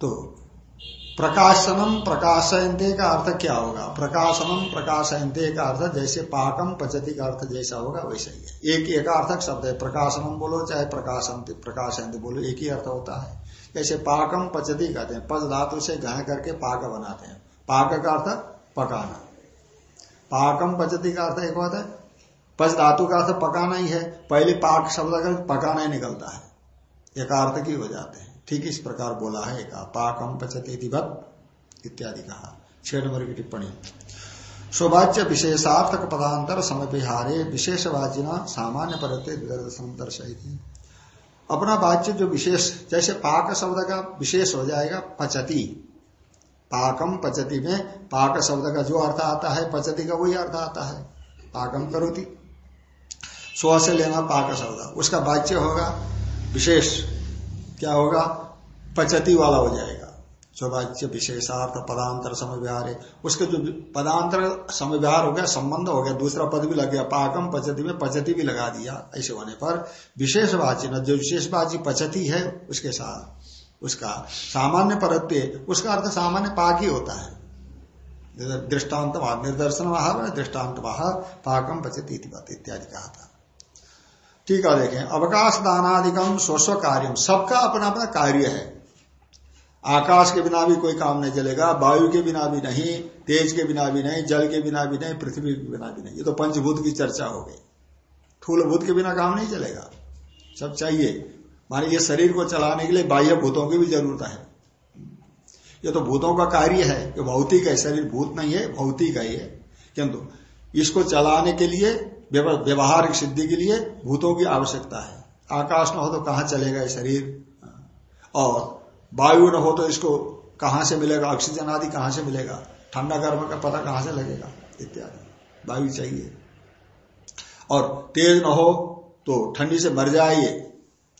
तो प्रकाशनम प्रकाशयंते का अर्थ क्या होगा? प्रकाशनम प्रकाशयंते का अर्थ जैसे पाकम पचती का अर्थ जैसा होगा, वैसा ही है। एक एकार्थक शब्द है। प्रकाशनम बोलो, चाहे प्रकाशन प्रकाशयंत बोलो, एक ही अर्थ होता है। जैसे पाकम पचती कहते हैं पच धातु से गह करके पाक बनाते हैं। पाक का अर्थ पकाना। पाकम पचती का अर्थ एक होता है। पच धातु का अर्थ पकाना ही है। पहले पाक शब्द का पकाना ही निकलता है। एक अर्थ की हो जाते हैं। ठीक इस प्रकार बोला है, कहा पाकम पचती भक्त इत्यादि कहा। छह नंबर की टिप्पणी। सौभाच्य विशेषार्थक पदांतर समविहारे विशेषवाचिना सामान्य परते दर्शाई अपना वाच्य जो विशेष, जैसे पाक शब्द का विशेष हो जाएगा, पचती। पाकम पचती में पाक शब्द का जो अर्थ आता है, पचती का वही अर्थ आता है। पाकम करोती। स्व से लेना पाक शब्द। उसका वाच्य होगा विशेष। क्या होगा? पचती वाला हो जाएगा। स्वभाच्य विशेषार्थ पदांतर समय उसके जो पदांतर समय हो गया, संबंध हो गया, दूसरा पद भी लग गया, पाकम पचती में पचती भी लगा दिया, ऐसे होने पर विशेष न जो विशेष बाची पचती है, उसके साथ, उसका सामान्य परत्य उसका अर्थ सामान्य पाक ही होता है। दृष्टांत निर्दर्शन वहा दृष्टांत वहा पाकम पचती इत्यादि कहा था। ठीक है देखें। अवकाश दानादिकम स्वस्व कार्य सबका अपना अपना कार्य है। आकाश के बिना भी कोई काम नहीं चलेगा, वायु के बिना भी नहीं, तेज के बिना भी नहीं, जल के बिना भी नहीं, पृथ्वी के बिना भी नहीं। ये तो पंचभूत की चर्चा हो गई। थूल भूत के बिना काम नहीं चलेगा। सब चाहिए। माने ये शरीर को चलाने के लिए बाह्य भूतों की भी ज़रूरत है। ये तो भूतों का कार्य है ये भौतिक है। शरीर भूत नहीं है, भौतिक है ये। किंतु इसको चलाने के लिए व्यवहारिक सिद्धि के लिए भूतों की आवश्यकता है। आकाश न हो तो कहाँ चलेगा ये शरीर? और वायु न हो तो इसको कहाँ से मिलेगा? ऑक्सीजन आदि कहाँ से मिलेगा? ठंडा गर्म का पता कहाँ से लगेगा? इत्यादि। वायु चाहिए। और तेज न हो तो ठंडी से मर जाए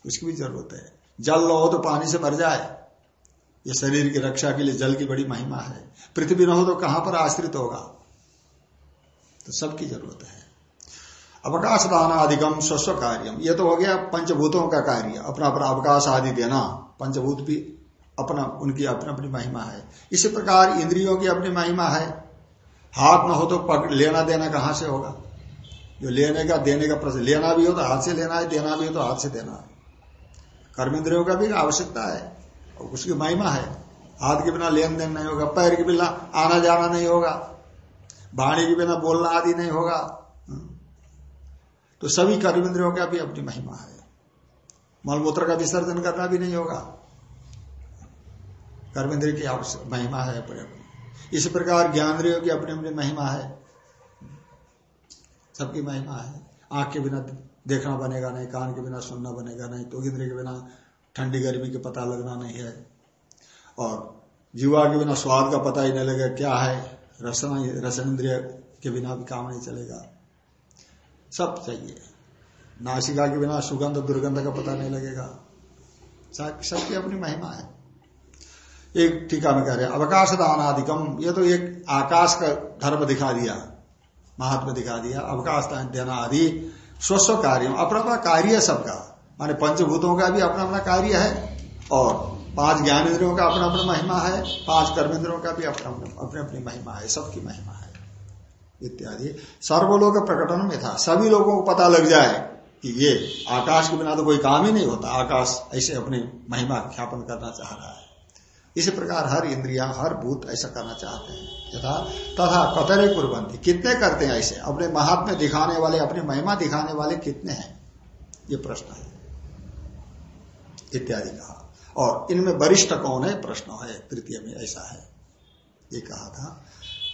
उसकी भी ज़रूरत है। जल न हो तो पानी से मर जाए। ये शरीर की रक्षा के लिए जल की बड़ी महिमा है। पृथ्वी न हो तो कहाँ पर आश्रित होगा? तो सबकी ज़रूरत है। अवकाश दान अधिकम स्वस्व कार्यम ये तो हो गया पंचभूतों का कार्य अपना अपना अवकाश आदि देना। पंचभूत भी अपना, उनकी अपनी अपनी महिमा है। इसी प्रकार इंद्रियों की अपनी महिमा है। हाथ न हो तो पकड़ लेना देना कहाँ से होगा? जो लेने का, देने का प्रश्न लेना भी हो तो हाथ से लेना है, देना भी हो तो हाथ से देना है। कर्म इंद्रियों का भी आवश्यकता है उसकी महिमा है। हाथ के बिना लेन देन नहीं होगा, पैर के बिना आना जाना नहीं होगा। वाणी के बिना बोलना आदि नहीं होगा। तो सभी कर्म इंद्रियों का भी अपनी महिमा है। मलमूत्र का विसर्जन करना भी नहीं होगा। कर्मेंद्रिय की महिमा है अपने अपनी। इसी प्रकार ज्ञानेन्द्रियों की अपनी अपनी महिमा है। सबकी महिमा है। आँख के बिना देखना बनेगा नहीं, कान के बिना सुनना बनेगा नहीं तो इंद्रिय के बिना ठंडी गर्मी के पता लगना नहीं है। और जीवा के बिना स्वाद का पता ही नहीं लगेगा क्या है। रसन रसन इंद्रिय के बिना भी काम नहीं चलेगा। सब चाहिए। नासिका के बिना सुगंध, दुर्गंध का पता नहीं लगेगा। सबकी अपनी महिमा है। एक टीका में कह रहे अवकाश दानाधिकम ये तो एक आकाश का धर्म दिखा दिया, महात्मा दिखा दिया अवकाश दान देना आदि, स्वस्व कार्य अपना अपना कार्य सबका। माने पंचभूतों का भी अपना अपना कार्य है, और पाँच ज्ञान इंद्रियों का अपना अपना महिमा है, पाँच कर्मेंद्रियों का भी अपना अपनी अपनी महिमा है, सबकी महिमा इत्यादि। सर्वलोक प्रकटन में था सभी लोगों को पता लग जाए कि ये आकाश के बिना तो कोई काम ही नहीं होता। आकाश ऐसे अपनी महिमा ख्यापन करना चाह रहा है। इसी प्रकार हर इंद्रिया, हर भूत ऐसा करना चाहते हैं। यथा तथा कतरे कुरबंती कितने करते हैं ऐसे? अपने महात्म्य दिखाने वाले, अपनी महिमा दिखाने वाले कितने हैं? ये प्रश्न है। इत्यादि कहा। और इनमें वरिष्ठ कौन है? प्रश्न है। तृतीय में ऐसा है। ये कहा था,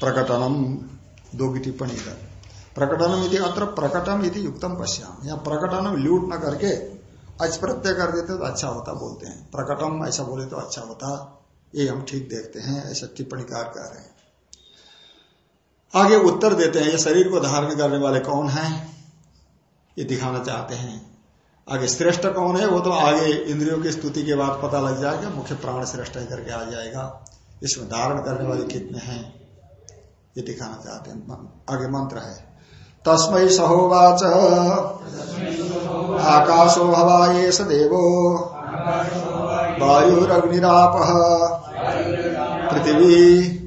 प्रकटनम दो की टिप्पणी कर। प्रकटनम यदि अत्र प्रकटम यदि युक्तम पश्याम। या प्रकटनम लूट न करके अच प्रत्यय कर देते तो अच्छा होता बोलते हैं। प्रकटम ऐसा बोले तो अच्छा होता। ये हम ठीक देखते हैं, ऐसा टिप्पणी कार कर रहे हैं। आगे उत्तर देते हैं, ये शरीर को धारण करने वाले कौन हैं? ये दिखाना चाहते हैं। आगे श्रेष्ठ कौन है? वो तो आगे इंद्रियों की स्तुति के बाद पता लग जाएगा, मुख्य प्राण श्रेष्ठ करके आ जाएगा। इसमें धारण करने वाले कितने हैं? ये दिखाना चाहते हैं। आगे मंत्र है। तस्मय सहोवाच। आकाशो हवा ये देवो वायुरग्निराप। पृथिवी।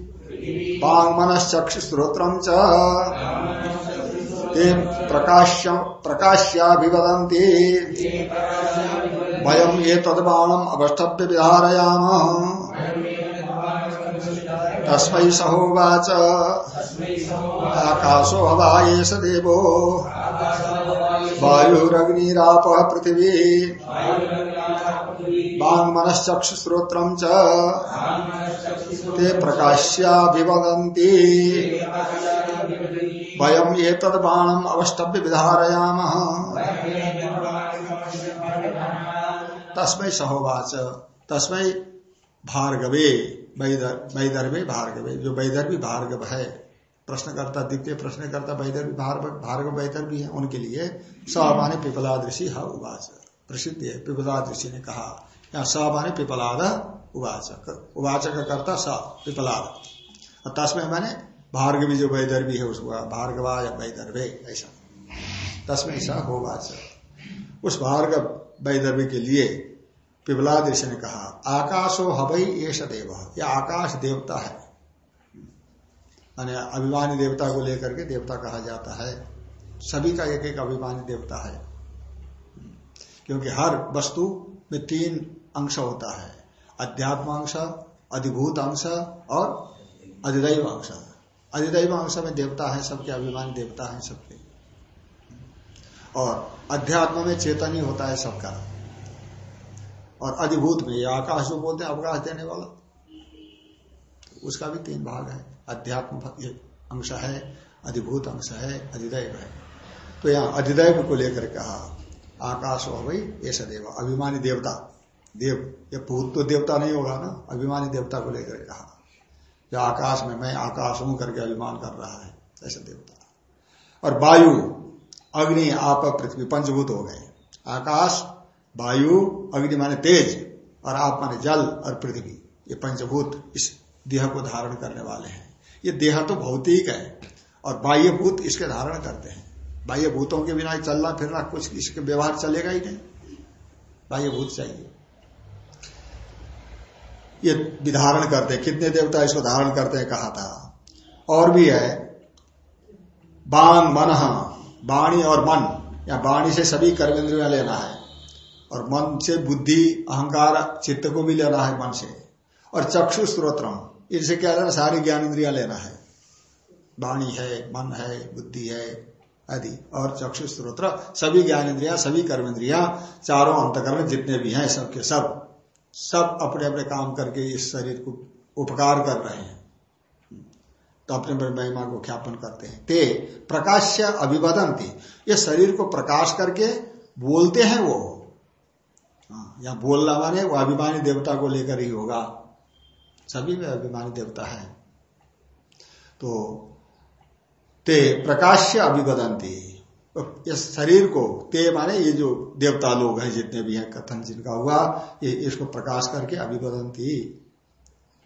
च। ते प्रकाश्य, प्रकाश्याभिवदन्ति। वयम ये तदबाणम अवस्थभ्य विधारयाम तस्मै सहोवाच। आकाशो हवाएश देवो वायुरग्निराप पृथिवी। वांग मनश्चक्षुश्रोत्रम च। ते प्रकाश्याभिवदन्ति। वयम ये तदबाणम अवस्तभ्य विधारयाम। तस्मय सहोवाच। तस्मय भार्गवे। वैदर्भे भार्गवे। जो वैदर्भी भार्गव है, प्रश्नकर्ता, द्वितीय प्रश्न करता वैदर्भी भार्गव वैदर्भी है, उनके लिए सवानी पिपलाद ऋषि हा उवाच। प्रसिद्ध है पिपलाद ऋषि ने कहा यहाँ स माने पिपलाद उवाचक। उवाचक करता स, पिपलाद। तस्में मैंने भार्गवी जो वैदर्भी है, उसको भार्गवा या वैदर्भे, ऐसा। तस्में स होवाचक उस भार्गव वैदर्भी के लिए पिपलाद ऋषि ने कहा, आकाशो हवई एश देव। यह आकाश देवता है। माने अभिमानी देवता को लेकर के देवता कहा जाता है। सभी का एक एक अभिमानी देवता है। क्योंकि हर वस्तु में तीन अंश होता है। अध्यात्म अंश अधिभूत अंश और अधिदैव अंश अधिदैव अंश में देवता है सबके, अभिमानी देवता है सबके। और अध्यात्म में चेतन ही होता है सबका। और अधिभूत में, ये आकाश जो बोलते हैं, अवकाश देने वाला। उसका भी तीन भाग है। अध्यात्म अंश है, अधिभूत अंश है, अधिदैव है। तो यहाँ अधिदैव को लेकर कहा, आकाश हो भाई ये सदैव। अभिमानी देवता, देव, ये भूत तो देवता नहीं होगा ना? अभिमानी देवता को लेकर कहा, जो आकाश में मैं आकाश हूँ करके अभिमान कर रहा है, ऐसा देवता। और वायु, अग्नि, आप, पृथ्वी, पंचभूत हो गए। आकाश वायु, अग्नि माने तेज, और आप माने जल और पृथ्वी। ये पंचभूत इस देह को धारण करने वाले हैं। ये देह तो भौतिक है, और बाह्य भूत इसके धारण करते हैं। बाह्य भूतों के बिना चलना फिरना कुछ इसके व्यवहार चलेगा ही नहीं। बाह्य भूत चाहिए। ये विधारण करते हैं। कितने देवता इसको धारण करते हैं, कहा था। और भी है बांग मन वाणी और मन। या वाणी से सभी कर्मेंद्रिया लेना है। और मन से बुद्धि, अहंकार, चित्त को भी लेना है मन से। और चक्षु स्त्रोत्रम इनसे क्या लेना सारी ज्ञान इंद्रिया लेना है। वाणी है, मन है, बुद्धि है, आदि। और चक्षु स्त्रोत्र सभी ज्ञान इंद्रिया सभी कर्म इंद्रिया चारों अंतकर्म जितने भी हैं, सबके सब सब अपने अपने काम करके इस शरीर को उपकार कर रहे हैं। तो अपने अपने महिमा को ख्यापन करते हैं। ते प्रकाश अभिवदंती। ये शरीर को प्रकाश करके बोलते हैं वो। या बोलना माने वो अभिमानी देवता को लेकर ही होगा। सभी में अभिमानी देवता है। तो ते प्रकाश्य अभिवदंती इस शरीर को ते माने ये जो देवता लोग हैं जितने भी हैं, कथन जिनका हुआ, ये इसको प्रकाश करके अभिवदंती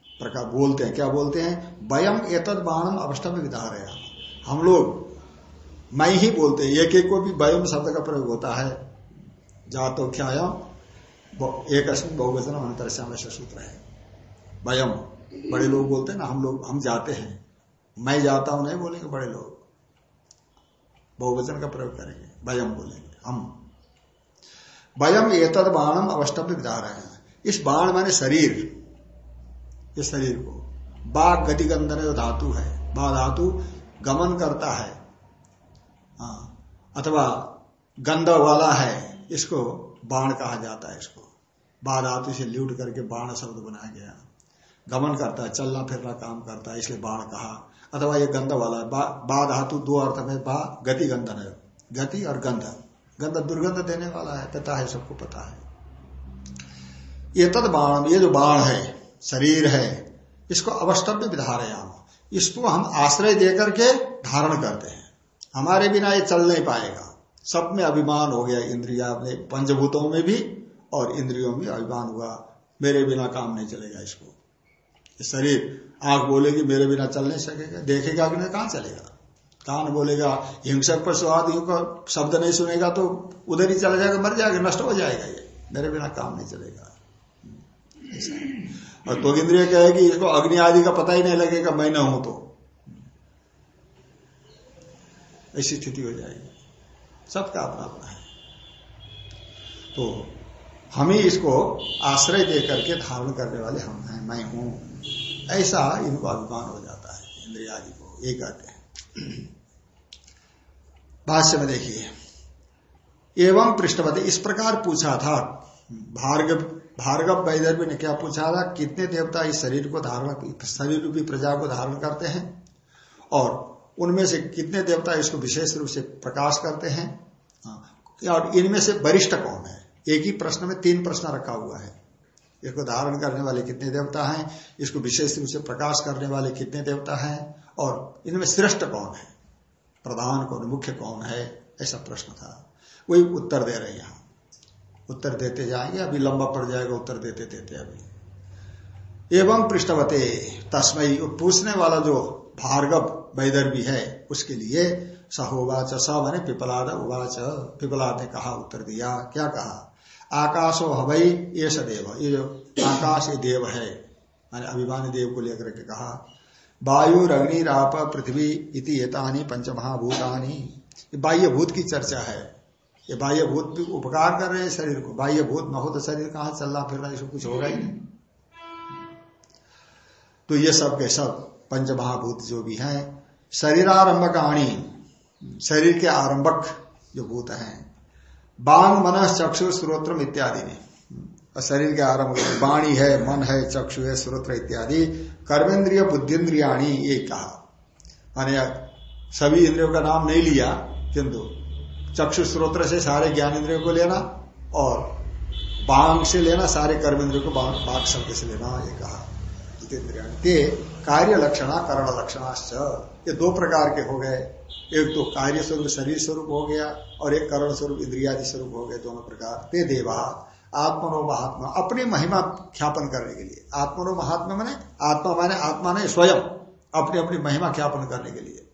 प्रकाश बोलते हैं। क्या बोलते हैं? वयम एतद बाणम अवस्टम विधार हम लोग, मैं ही बोलते हैं। एक एक को भी वयम शब्द का प्रयोग होता है। जातो क्या एक बहुवचन अंतर से हमेशा सूत्र है। वयम बड़े लोग बोलते हैं ना हम लोग हम जाते हैं। मैं जाता हूँ नहीं बोलेंगे बड़े लोग। बहुवचन का प्रयोग करेंगे। वयम बोलेंगे हम। वयम एतद बाणम अवस्टम विधा रहे हैं इस बाण माने शरीर। इस शरीर को। बाघ गति गंधन जो धातु है बा धातु गमन करता है। हाँ, अथवा गंध वाला है इसको बाण कहा जाता है इसको। बा धातु से ल्यूट करके बाण शब्द बनाया गया। गमन करता है चलना फिरना काम करता है इसलिए बाण कहा। अथवा ये गंध वाला है बा, धातु दो अर्थ में बा गति गंधन है। गति और गंध। गंध दुर्गंध देने वाला है पता है सबको पता है। ये तद बाण ये जो बाण है शरीर है इसको अवस्टव्य विधारयाम इसको हम आश्रय देकर के धारण करते हैं। हमारे बिना ये चल नहीं पाएगा। सब में अभिमान हो गया इंद्रिया पंचभूतों में भी। और इंद्रियों में अभिमान हुआ, मेरे बिना काम नहीं चलेगा इसको। शरीर, आँख बोलेगी, मेरे बिना चल नहीं सकेगा। देखेगा कि नहीं, कहाँ चलेगा? कान बोलेगा, हिंसक पर स्वाद का शब्द नहीं सुनेगा तो उधर ही चला जाएगा, मर जाएगा, नष्ट हो जाएगा ये। मेरे बिना काम नहीं चलेगा। और तो इंद्रिय कहेगी इसको अग्नि आदि का पता ही नहीं लगेगा, मैं न हूँ तो। ऐसी स्थिति हो जाएगी। सबका अपना अपना है। तो हम ही इसको आश्रय दे करके धारण करने वाले हम हैं मैं हूँ। ऐसा इनको अभिमान हो जाता है इंद्रिया आदि को ये कहते हैं। भाष्य में देखिए एवं पृष्ठपति इस प्रकार पूछा था। भार्गव भार्गव वैदर्भी ने क्या पूछा था? कितने देवता इस शरीर को धारण शरीर रूपी प्रजा को धारण करते हैं? और उनमें से कितने देवता इसको विशेष रूप से प्रकाश करते हैं? हाँ, और इनमें से वरिष्ठ कौन है? एक ही प्रश्न में तीन प्रश्न रखा हुआ है। इसको धारण करने वाले कितने देवता हैं? इसको विशेष रूप से प्रकाश करने वाले कितने देवता हैं? और इनमें श्रेष्ठ कौन है? प्रधान कौन, मुख्य कौन है? ऐसा प्रश्न था। वही उत्तर दे रहे यहाँ। उत्तर देते जाएँगे, अभी लंबा पड़ जाएगा उत्तर देते देते अभी। एवं पृष्ठवते तस्मयी पूछने वाला जो भार्गव वैदर भी है, उसके लिए सहोवाच स, मैंने उवाच। पिपलाद ने कहा, उत्तर दिया। क्या कहा? आकाशो हवई ये सदेव। ये जो आकाश ये देव है, मैंने अभिमानी देव को लेकर के कहा, वायु अग्नि राप, पृथ्वी इति एतानी पंचमहाभूतानी। ये बाह्य भूत की चर्चा है। ये बाह्य भूत भी उपकार कर रहे हैं शरीर को। बाह्य भूत न हो तो शरीर कहाँ चलना, फिरना इसको कुछ होगा ही नहीं। तो ये सब के सब पंचमहाभूत जो भी हैं शरीरारंभ कहानी शरीर के आरंभक जो भूत हैं बांग मन, चक्षु स्रोत्र इत्यादि। में शरीर के आरंभ वाणी है, मन है, चक्षु है स्रोत्र इत्यादि। कर्मेंद्रिय बुद्धिन्द्रियाणी ये कहा। माने सभी इंद्रियों का नाम नहीं लिया, किंतु चक्षु स्रोत्र से सारे ज्ञान इंद्रियों को लेना और बांग से लेना, सारे कर्म इंद्रियों को बाघ शब्द से लेना, ये कहा। ते कार्य लक्षणा करण लक्षणाश्च ये दो प्रकार के हो गए। एक तो कार्य स्वरूप शरीर स्वरूप हो गया और एक करण स्वरूप इंद्रियादि स्वरूप हो गए, दोनों प्रकार। ते देवा, आत्मनो महात्मा। अपनी महिमा ख्यापन करने के लिए। आत्मनो महात्मा माने, आत्मा माने, आत्मा ने स्वयं अपनी अपनी महिमा ख्यापन करने के लिए।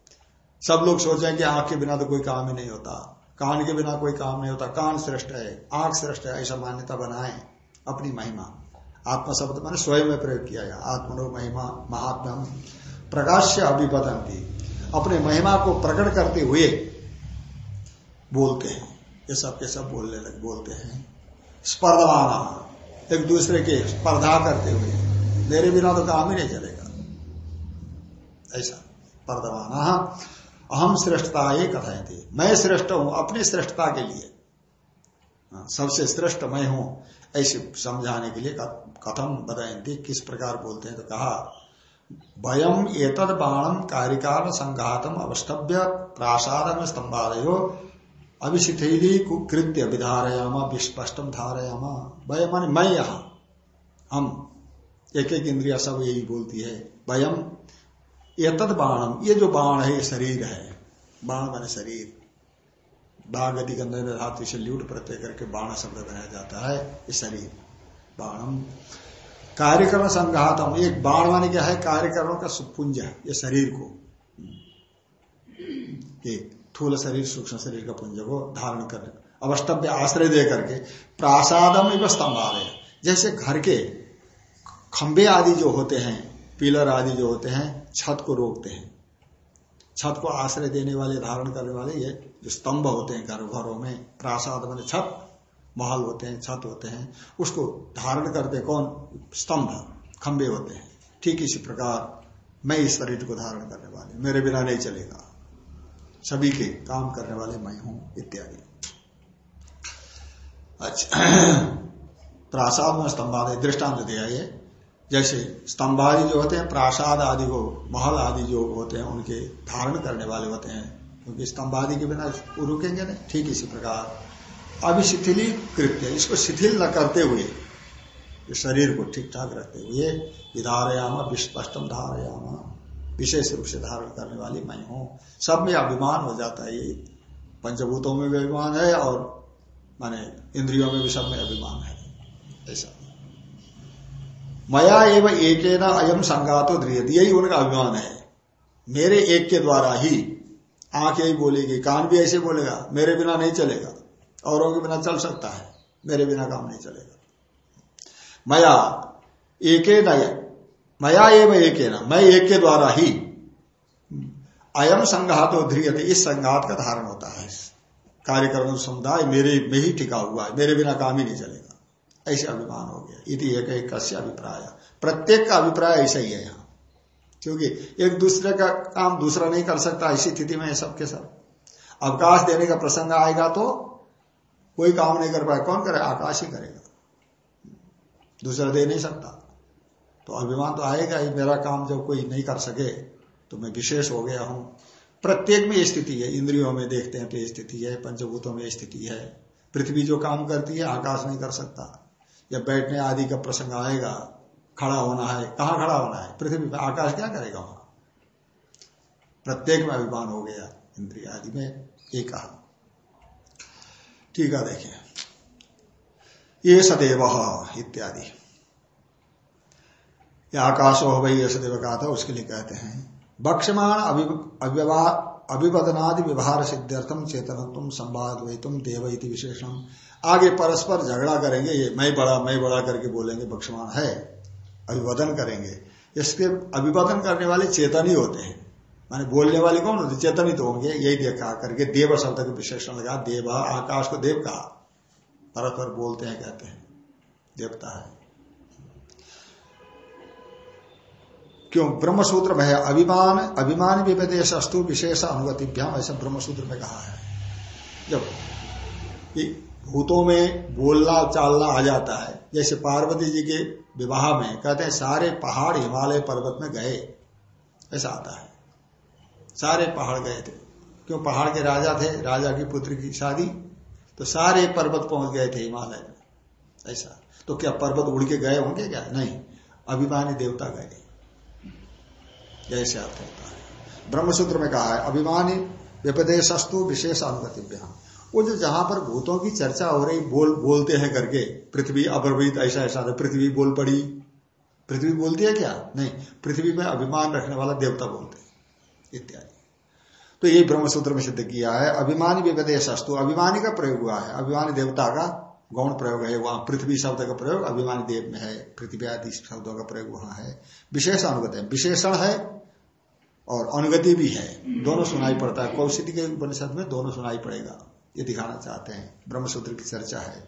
सब लोग सोचे कि आँख के बिना तो कोई काम ही नहीं होता। कान के बिना कोई काम नहीं होता। कान श्रेष्ठ है, आँख श्रेष्ठ है, ऐसा मान्यता बनाए अपनी महिमा। आत्मा शब्द मैंने स्वयं में प्रयोग किया गया आत्मनो महिमा महात्मा प्रकाश से अभिपतंती अपने महिमा को प्रकट करते हुए बोलते हैं। ये सब के सब बोलने लगे बोलते हैं। स्पर्धवाना एक दूसरे के स्पर्धा करते हुए। मेरे बिना तो काम ही नहीं चलेगा। ऐसा। स्पर्धवाना अहम श्रेष्ठता ये कथाएँ थी मैं श्रेष्ठ हूँ अपनी श्रेष्ठता के लिए। हाँ, सबसे श्रेष्ठ मैं हूँ। ऐसे समझाने के लिए कथम बताएँगे, किस प्रकार बोलते हैं तो कहा, वयम एतद बाणम कारिकाल संघातम अवस्तभ्य प्रासाद में स्तंभादयो अभिशिथिली कृत्य विधारयामा, विस्पष्टम धारयामा। वय मान मैं यहाँ, हम एक एक इंद्रिया सब यही बोलती है, वयम एतद बाणम, ये जो बाण है, ये शरीर है। बाण माने शरीर। बाघ अधिक धातु से ल्यूट प्रत्यय करके बाण शब्द बनाया जाता है, ये शरीर, बाणम। कार्यक्रम संघातम, एक बाण माने क्या है? कार्यक्रम का सुपुंज ये शरीर को। एक थूल शरीर, सूक्ष्म शरीर का पुंज को धारण कर, अवस्तव्य आश्रय दे करके प्रासादम एवं स्तंभालय। जैसे घर के खंबे आदि जो होते हैं, पिलर आदि जो होते हैं, छत को रोकते हैं। छत को आश्रय देने वाले, धारण करने वाले ये जो स्तंभ होते हैं घर, घरों में, प्रासाद मैंने छत, महल होते हैं, छत होते हैं, उसको धारण करते कौन? स्तंभ खंबे होते हैं। ठीक इसी प्रकार मैं इस शरीर को धारण करने वाले, मेरे बिना नहीं चलेगा। सभी के काम करने वाले मैं हूँ, इत्यादि। अच्छा प्रासाद में स्तंभादि दृष्टांत दिया ये जैसे स्तंभ आदि जो होते हैं, प्रासाद आदि को महल आदि जो होते हैं, उनके धारण करने वाले होते हैं। क्योंकि स्तंभ आदि के बिना रुकेंगे नहीं। ठीक इसी प्रकार। अभी शिथिली कृत्य इसको शिथिल न करते हुए शरीर को ठीक ठाक रखते हुए विधारयामा विस्पष्टम धारयामा, विशेष रूप से धारण करने वाली मैं हूँ। सब में अभिमान हो जाता है। ये पंचभूतों में भी अभिमान है और माने इंद्रियों में भी सब में अभिमान है। ऐसा। मया एवं एक अयम संगातो दृढ़ यही उनका अभिमान है। मेरे एक के द्वारा ही आँख यही बोलेगी, कान भी ऐसे बोलेगा, मेरे बिना नहीं चलेगा, औरों के बिना चल सकता है, मेरे बिना काम नहीं चलेगा। मया एक मया एवं एक मैं एक के द्वारा ही अयम संघात ध्रियते इस संघात का धारण होता है। कार्यक्रम समुदाय मेरे में ही टिका हुआ है, मेरे बिना काम ही नहीं चलेगा। ऐसे अभिमान हो गया। इति एक एक अभिप्राय। प्रत्येक का अभिप्राय ऐसा ही है यहाँ। क्योंकि एक दूसरे का काम दूसरा नहीं कर सकता, ऐसी स्थिति में सबके सब। अवकाश देने का प्रसंग आएगा तो कोई काम नहीं कर पाए। कौन करे? आकाश ही करेगा। दूसरा दे नहीं सकता। तो अभिमान तो आएगा ही। मेरा काम जब कोई नहीं कर सके तो मैं विशेष हो गया हूँ। प्रत्येक में स्थिति है। इंद्रियों में देखते हैं तो स्थिति है, पंचभूतों में स्थिति है। पृथ्वी जो काम करती है, आकाश नहीं कर सकता। या बैठने आदि का प्रसंग आएगा, खड़ा होना है, कहाँ खड़ा होना है? पृथ्वी पर आकाश क्या करेगा वहाँ? प्रत्येक में अभिमान हो गया, इंद्रिया आदि में एक कहा ठीक है, देखिए। ये सदैव इत्यादि। आकाश हो भाई ऐसे देव कहा था, उसके लिए कहते हैं। बक्षमान अभिवदनादि व्यवहार सिद्ध्यर्थम चेतन तुम संवाद वही तुम देव इति विशेषण। आगे परस्पर झगड़ा करेंगे, ये मैं बड़ा मैं बड़ा करके बोलेंगे बक्षमान है। अभिवदन करेंगे। इसके अभिवदन करने वाले चेतन ही होते हैं। माने बोलने वाले कौन होते चेतन ही तो होंगे। यही देखा करके देव शब्द का विशेषण लगा, देव, आकाश को देव कहा। परस्पर बोलते हैं, कहते हैं, देवता है। क्यों? ब्रह्मसूत्र में है अभिमान अभिमान विपदेश अस्तु विशेष अनुगतिभ्याम, ऐसा ब्रह्मसूत्र में कहा है। जब भूतों में बोलना, चालना आ जाता है, जैसे पार्वती जी के विवाह में कहते हैं, सारे पहाड़ हिमालय पर्वत में गए, ऐसा आता है। सारे पहाड़ गए थे। क्यों? पहाड़ के राजा थे, राजा की पुत्र की शादी तो सारे पर्वत पहुँच गए थे हिमालय में, ऐसा। तो क्या पर्वत उड़ के गए होंगे क्या? नहीं। अभिमानी देवता गए। जैसे अर्थ होता है। ब्रह्मसूत्र में कहा है, अभिमानी व्यपदेशस्तु विशेष अनुगति वो जो जहाँ पर भूतों की चर्चा हो रही, बोल, बोलते हैं करके, पृथ्वी अप्रवृत ऐसा ऐसा पृथ्वी बोल पड़ी। पृथ्वी बोलती है क्या? नहीं, पृथ्वी में अभिमान रखने वाला देवता बोलते इत्यादि। तो ये ब्रह्मसूत्र में सिद्ध किया है, अभिमानी विपदेश अस्तु अभिमानी का प्रयोग हुआ है। अभिमानी देवता का गौण प्रयोग है, वहाँ पृथ्वी शब्द का प्रयोग, अभिमानी देव में है, पृथ्वी आदि शब्दों का प्रयोग वहाँ है। विशेष अनुगत है, विशेषण है और अनुगति भी है। दोनों सुनाई पड़ता है। कौशिक के उपनिषद में दोनों सुनाई पड़ेगा ये दिखाना चाहते हैं। ब्रह्मसूत्र की चर्चा है।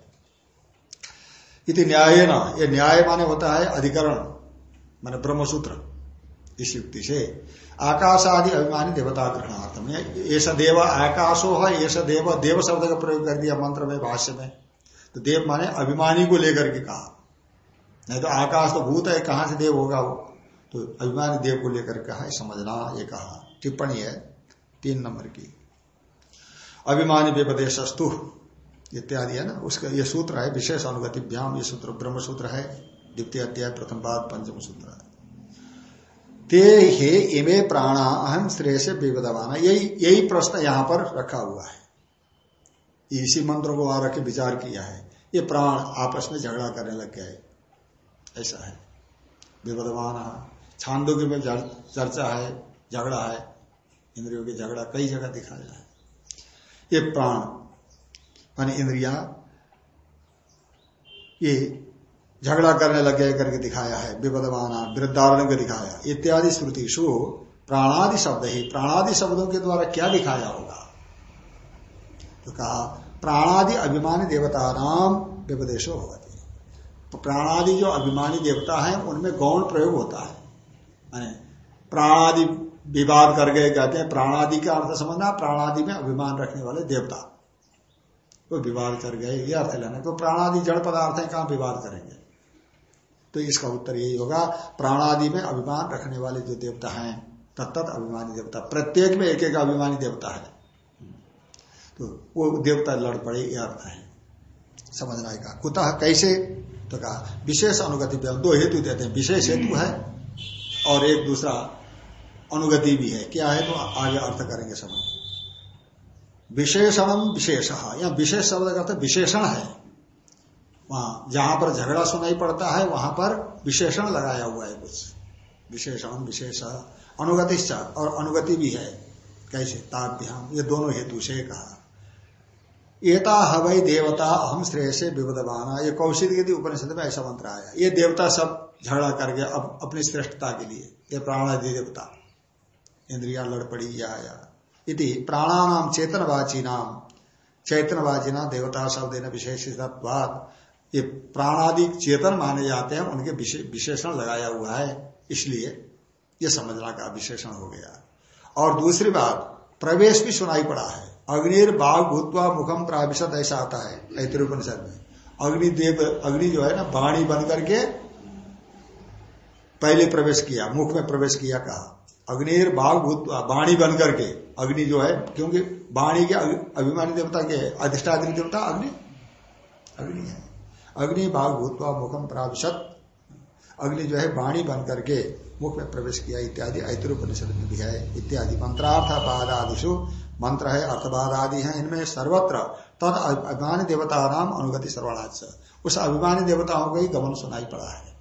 इति न्याय न ये न्याय माने होता है अधिकरण माने ब्रह्मसूत्र इस युक्ति से। आकाश आदि अभिमानी देवता ग्रहणार्थम ऐसा देव आकाशो है ऐसा देव देव शब्द का प्रयोग कर दिया मंत्र में भाष्य में। तो देव माने अभिमानी को लेकर के कहा। नहीं तो आकाश तो भूत है कहाँ से देव होगा वो? तो अभिमानी देव को लेकर कहा समझना, ये कहा। टिप्पणी है तीन नंबर की। अभिमानी व्यपदेशस्तु, इत्यादि है ना, उसका ये सूत्र है, विशेष अनुगति व्याम, ये सूत्र ब्रह्म सूत्र है, द्वितीय अध्याय, प्रथम पाद पंचम सूत्र। है ते हे इमे प्राणा अहम श्रेय से विवदवाना। यही यही प्रश्न यहाँ पर रखा हुआ है। इसी मंत्र को वहाँ रखे विचार किया है। ये प्राण आपस में झगड़ा करने लग गए। ऐसा है। विवदवाना। छांदोग्य में चर्चा है, झगड़ा है, इंद्रियों के झगड़ा, कई जगह दिखाया है। ये प्राण, मान इंद्रिया, ये झगड़ा करने लगे करके दिखाया है विपदवाना वृद्धारण को दिखाया इत्यादि श्रुति शु प्राणादि शब्द ही, प्राणादि शब्दों के द्वारा क्या दिखाया होगा? तो कहा, प्राणादि अभिमानी देवता नाम व्यपदेशो होती तो प्राणादि जो अभिमानी देवता है, उनमें गौण प्रयोग होता है। प्राणादि विवाद कर गए कहते हैं, प्राणादि का अर्थ समझना, प्राणादि में अभिमान रखने वाले देवता। वो विवाद कर गए, ये अर्थ लेना। तो प्राणादि जड़ पदार्थ है, कहाँ विवाद करेंगे? तो इसका उत्तर यही होगा, प्राणादि में अभिमान रखने वाले जो देवता हैं तत्त अभिमानी देवता, प्रत्येक में एक एक अभिमानी देवता है। तो वो देवता लड़ पड़े, ये अर्थ है। समझना का कुतः, कैसे? तो कहा, विशेष अनुगति दो हेतु देते हैं। विशेष हेतु है और एक दूसरा अनुगति भी है। क्या है? तो आगे अर्थ करेंगे समझ विशेषणम विशेष। या विशेष शब्द का अर्थ विशेषण है। वहाँ जहाँ पर झगड़ा सुनाई पड़ता है, वहाँ पर विशेषण लगाया हुआ है कुछ। विशेषण विशेष अनुगति और अनुगति भी है। कैसे? ताभ्याम। ये दोनों हेतु से कहा। एता हवई देवता अहम श्रेय से विवदवाना ये कौशिक यदि उपनिषद में ऐसा मंत्र आया। ये देवता सब झगड़ा करके अब अपनी श्रेष्ठता के लिए। ये प्राणादि देवता। इंद्रिया लड़ पड़ी या इति प्राणानाम चेतनवाची नाम चैतनवाची ना देवता शब्द विशेषित्वाद ये प्राणादि चेतन माने जाते हैं, उनके विशेषण लगाया हुआ है। इसलिए ये समझना का विशेषण हो गया। और दूसरी बात, प्रवेश भी सुनाई पड़ा है। अग्निर बाघ भूतवा मुखम प्राविशत ऐसा आता है, ऐतरुपनिषद में। अग्निदेव, अग्नि जो है ना वाणी बन करके पहले प्रवेश किया, मुख में प्रवेश किया कहा। अग्निर बाघ भूत वाणी बन करके, अग्नि जो है, क्योंकि वाणी के अभिमानी देवता के अधिष्ठात्री देवता अग्नि अग्नि है। अग्नि बाघ भूतवा मुखम प्राविशत, अग्नि जो है वाणी बन करके, मुख में प्रवेश किया, इत्यादि ऐतरुपनिषद में भी है, इत्यादि मंत्रार्थ आदिशु मंत्र है अर्थवाद आदि है, इनमें सर्वत्र, तद अभिमानी देवता नाम अनुगति सर्वणाच उस अभिमानी देवताओं का ही गमन सुनाई पड़ा है।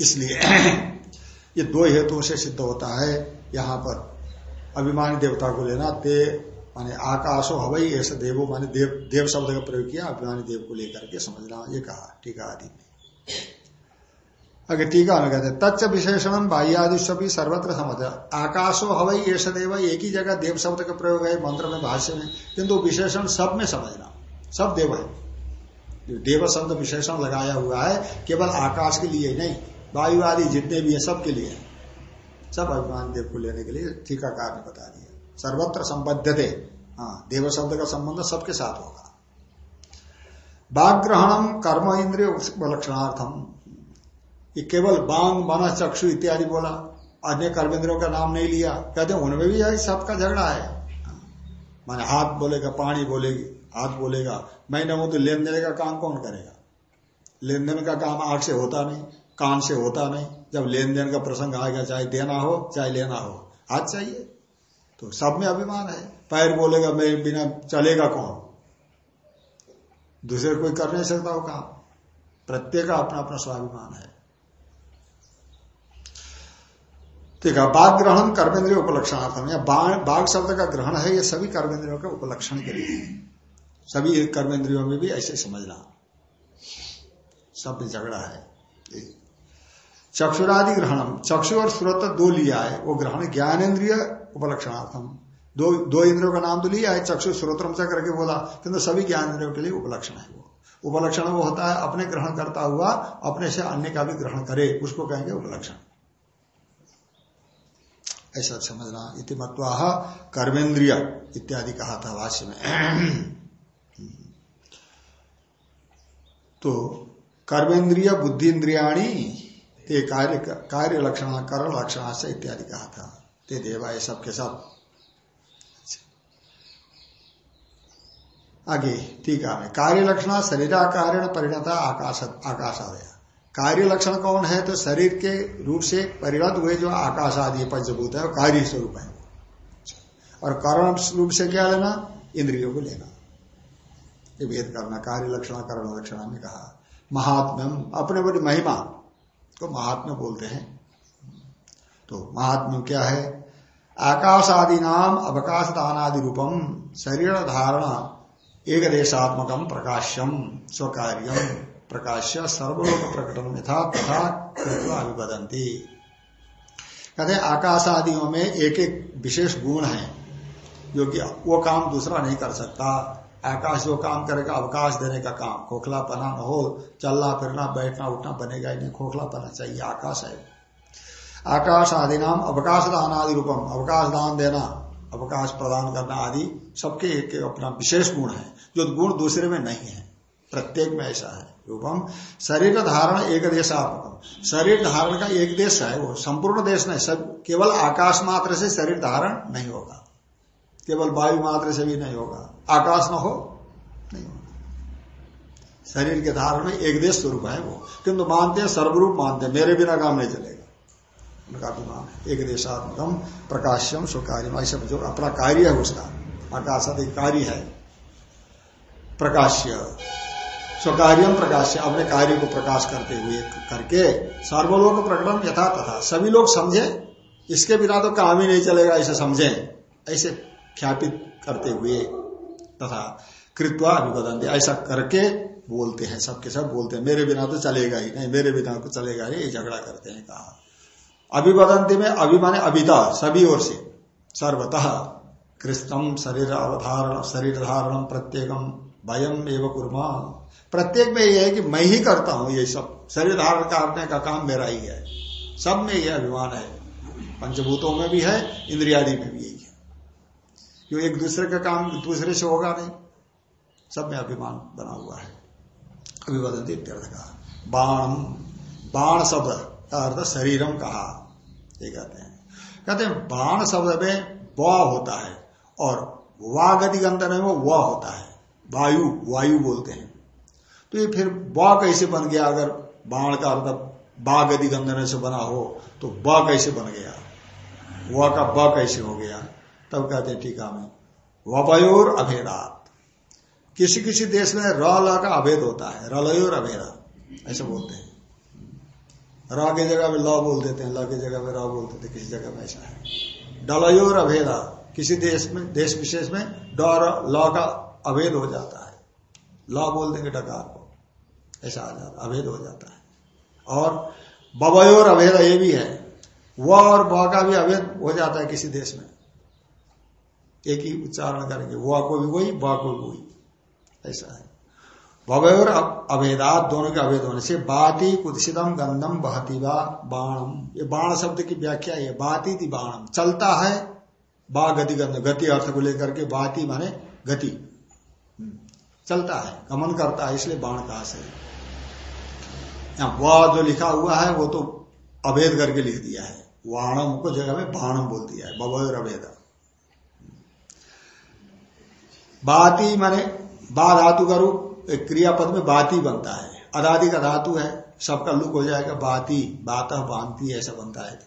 इसलिए ये दो हेतुओं से सिद्ध होता है। यहाँ पर अभिमानी देवता को लेना, ते माने आकाशो हवाई, ऐसे देवो माने देव देव शब्द का प्रयोग किया, अभिमानी देव को लेकर के समझना, ये कहा टीका आदि में। अगर टीका में कहते तच्च विशेषण बाह्यादि भी सर्वत्र समझ। आकाशो हवाई ये सदैव एक ही जगह देव शब्द का प्रयोग है, मंत्र में, भाष्य में, किंतु विशेषण सब में समझना, सब देव है। देव शब्द विशेषण लगाया हुआ है, केवल आकाश के लिए नहीं वायु आदि जितने भी है, सबके लिए। सब अभिमान देव को लेने के लिए टीकाकार ने बता दिया। सर्वत्र संबद्ध थे हाँ देव शब्द का संबंध सबके साथ होगा। बाघ ग्रहणम कर्म इंद्रिय उपलक्षणार्थम ये केवल बांग मन चक्षु इत्यादि बोला। अन्य कर्मेंद्रियों का नाम नहीं लिया। कहते उनमें भी यही सबका झगड़ा है। माने हाथ बोलेगा पानी बोलेगी, हाथ बोलेगा। मैं न तो लेन देने का काम कौन करेगा? लेन देन का काम आँख से होता नहीं। कान से होता नहीं। जब लेन देन का प्रसंग आ गया, चाहे देना हो, चाहे लेना हो हाथ चाहिए। तो सब में अभिमान है। पैर बोलेगा, मैं बिना चलेगा कौन? दूसरे कोई कर नहीं सकता वो काम। प्रत्येक का अपना अपना स्वाभिमान है। ठीक है बाघ ग्रहण कर्मेंद्रिय उपलक्षणार्थम या बाघ शब्द का ग्रहण है, ये सभी कर्मेंद्रियों के उपलक्षण के लिए। सभी कर्मेंद्रियों में भी ऐसे समझना। सब झगड़ा है। चक्षुरादि ग्रहणम चक्षु और स्रोत दो लिया है। वो ग्रहण ज्ञानेन्द्रिय उपलक्षणार्थम। दो दो इंद्रियों का नाम तो लिया है। चक्षु स्रोत्रम से करके बोला, किंतु सभी ज्ञान इंद्रियों के लिए उपलक्षण है वो। उपलक्षण वो होता है, अपने ग्रहण करता हुआ, अपने से अन्य का भी ग्रहण करे। उसको कहेंगे उपलक्षण। ऐसा समझना इति मत्वा कर्मेंद्रिय, इत्यादि कहा था भाष्य में। तो कर्मेंद्रिय बुद्धि इंद्रियाणी ते कार्य कार्य लक्षण, करण लक्षण से इत्यादि कहा था। ते देवा, ये सब के सब। आगे ठीक है कार्य लक्षण शरीराकार परिणता, आकाश आकाशादय। कार्य लक्षण कौन है? तो शरीर के रूप से परिणत हुए जो आकाश आदि पंचभूत है कार्य स्वरूप है। और कारण रूप से क्या लेना? इंद्रियों को लेना। ये भेद करना, कार्य लक्षण, करण लक्षण में कहा। महात्म्यम, अपने बड़ी महिमा। को महात्म्य बोलते हैं। तो महात्म्य क्या है? आकाश आदि नाम अवकाश दान आदि रूपम, शरीर धारण एक देशात्मकम प्रकाश्यम, स्वकार्यम प्रकाश्य, सर्वलोक प्रकटन यथा तथा अभिवदंती कहते आकाश आदियों में एक एक विशेष गुण है, जो कि वो काम दूसरा नहीं कर सकता। आकाश जो काम करेगा, अवकाश देने का काम। खोखला पना न हो, चलना, फिरना, बैठना, उठना बनेगा ही नहीं। खोखलापना चाहिए, आकाश है। आकाश आदि नाम, अवकाश दान आदि रूपम। अवकाश दान देना, अवकाश प्रदान करना आदि सबके एक अपना विशेष गुण है, जो गुण दूसरे में नहीं है। प्रत्येक में ऐसा है। रूपम, शरीर धारण एक देशात्मक शरीर धारण का एक देश है वो, संपूर्ण देश नहीं, सब केवल आकाश मात्र से शरीर धारण नहीं होगा। केवल वायु मात्र से भी नहीं होगा। आकाश न हो, नहीं होगा। शरीर के धारण में एक देश स्वरूप है वो। किंतु मानते हैं, सर्वरूप मानते हैं। मेरे बिना काम नहीं चलेगा। उनका अभिमान है। एक देशात्मकम, प्रकाश्यम स्वकार्य ऐसे जो अपना कार्य है उसका। आकाश अधिक कार्य है। प्रकाश्य। स्वकार्यम प्रकाश अपने कार्य को प्रकाश करते हुए करके सर्वलोक प्रकटन यथा तथा। सभी लोग समझे, इसके बिना तो काम ही नहीं चलेगा, ऐसे समझे। ऐसे ख्यापित करते हुए तथा कृत्वा अभिवदंती ऐसा करके बोलते हैं, सबके सब बोलते हैं, मेरे बिना तो चलेगा ही नहीं, मेरे बिना तो चलेगा ही झगड़ा करते हैं कहा। अभिवदंती में अभिमाने अभिता, सभी ओर से, सर्वतः कृष्णम शरीर अवधारण, शरीर धारण प्रत्येकम भयम एवं कुर्मा प्रत्येक में यह है कि मैं ही करता हूँ ये सब, शरीर धारण करने का काम मेरा ही है। सब में यह अभिमान है, पंचभूतों में भी है, इंद्रियादि में भी यही है। जो एक दूसरे का काम दूसरे से होगा नहीं? सब में अभिमान बना हुआ है। अभिवदंती इत्यर्थ का बाण बाण शब्द अर्थ शरीरम कहा। ये कहते हैं। कहते हैं, बाण शब्द में व होता है और वा गति अंतर में वो होता है। वायु वायु बोलते हैं। तो ये फिर व कैसे बन गया? अगर बाण का अर्थ बा गंधन से बना हो तो ब कैसे बन गया? व का ब कैसे हो गया? तब कहते हैं टीका में वयोर अभेदात। किसी किसी देश में र, ल का अभेद होता है। रलयोर अभेदा ऐसे बोलते हैं। र की जगह में ल बोल देते हैं, ल की जगह में र बोल देते किसी जगह में ऐसा है। डलयोर अभेदा किसी देश में, देश विशेष में ड ल का अभेद हो जाता है। ल बोल देंगे डकार को, ऐसा आ जाता, अभेद हो जाता है। और बबयोर अभेद ये भी है। व और ब का भी अभेद हो जाता है किसी देश में। एक ही उच्चारण करेंगे। वह को भी वही बा को भी वही ऐसा है। भवयोर अभेदात दोनों के अभेद होने से बाती कुदसितम गंधम बहती बाणम। ये बाण शब्द की व्याख्या है। बाती थी बाणम। चलता है बा गति गंध गति अर्थ को लेकर के बाती माने गति। हम्म, चलता है गमन करता है इसलिए बाण कहा से वह जो लिखा हुआ है वो तो अभेद करके लिख दिया है। वाणम को जगह में बाणम बोल दिया है। बबोर अभेद। बाती माने, बा धातु का रूप, एक क्रियापद में बाती बनता है। अदादि का धातु है, सबका लुक हो जाएगा बाती, बात बांति ऐसा बनता है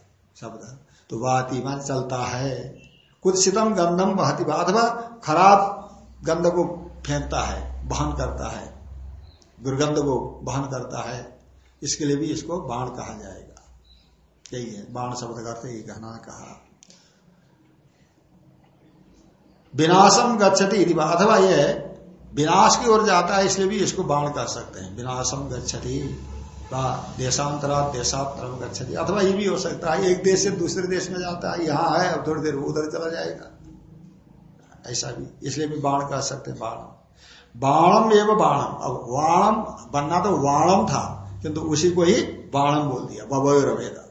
शब्द। तो बाती मान चलता है। कुछ शीतम गंधम बहती अथवा खराब गंध को फेंकता है, बहन करता है, दुर्गंध को बहन करता है, इसके लिए भी इसको बाण कहा जाएगा। यही है, बाण शब्द करते ही कहना, कहा। विनाशम गच्छति अथवा यह विनाश की ओर जाता है, इसलिए भी इसको बाण कर सकते हैं। विनाशम गच्छति देशांतरा देशांतरम गच्छति। अथवा ये भी हो सकता है, एक देश से दूसरे देश में जाता है, यहाँ है, अब थोड़ी देर उधर चला जाएगा। ऐसा भी, इसलिए भी बाण कर सकते हैं, बाणम। बाणम एवं बाणम। अब वाणम, बनना तो वाणम था, किंतु उसी को ही बाणम बोल दिया बबोय रवेदा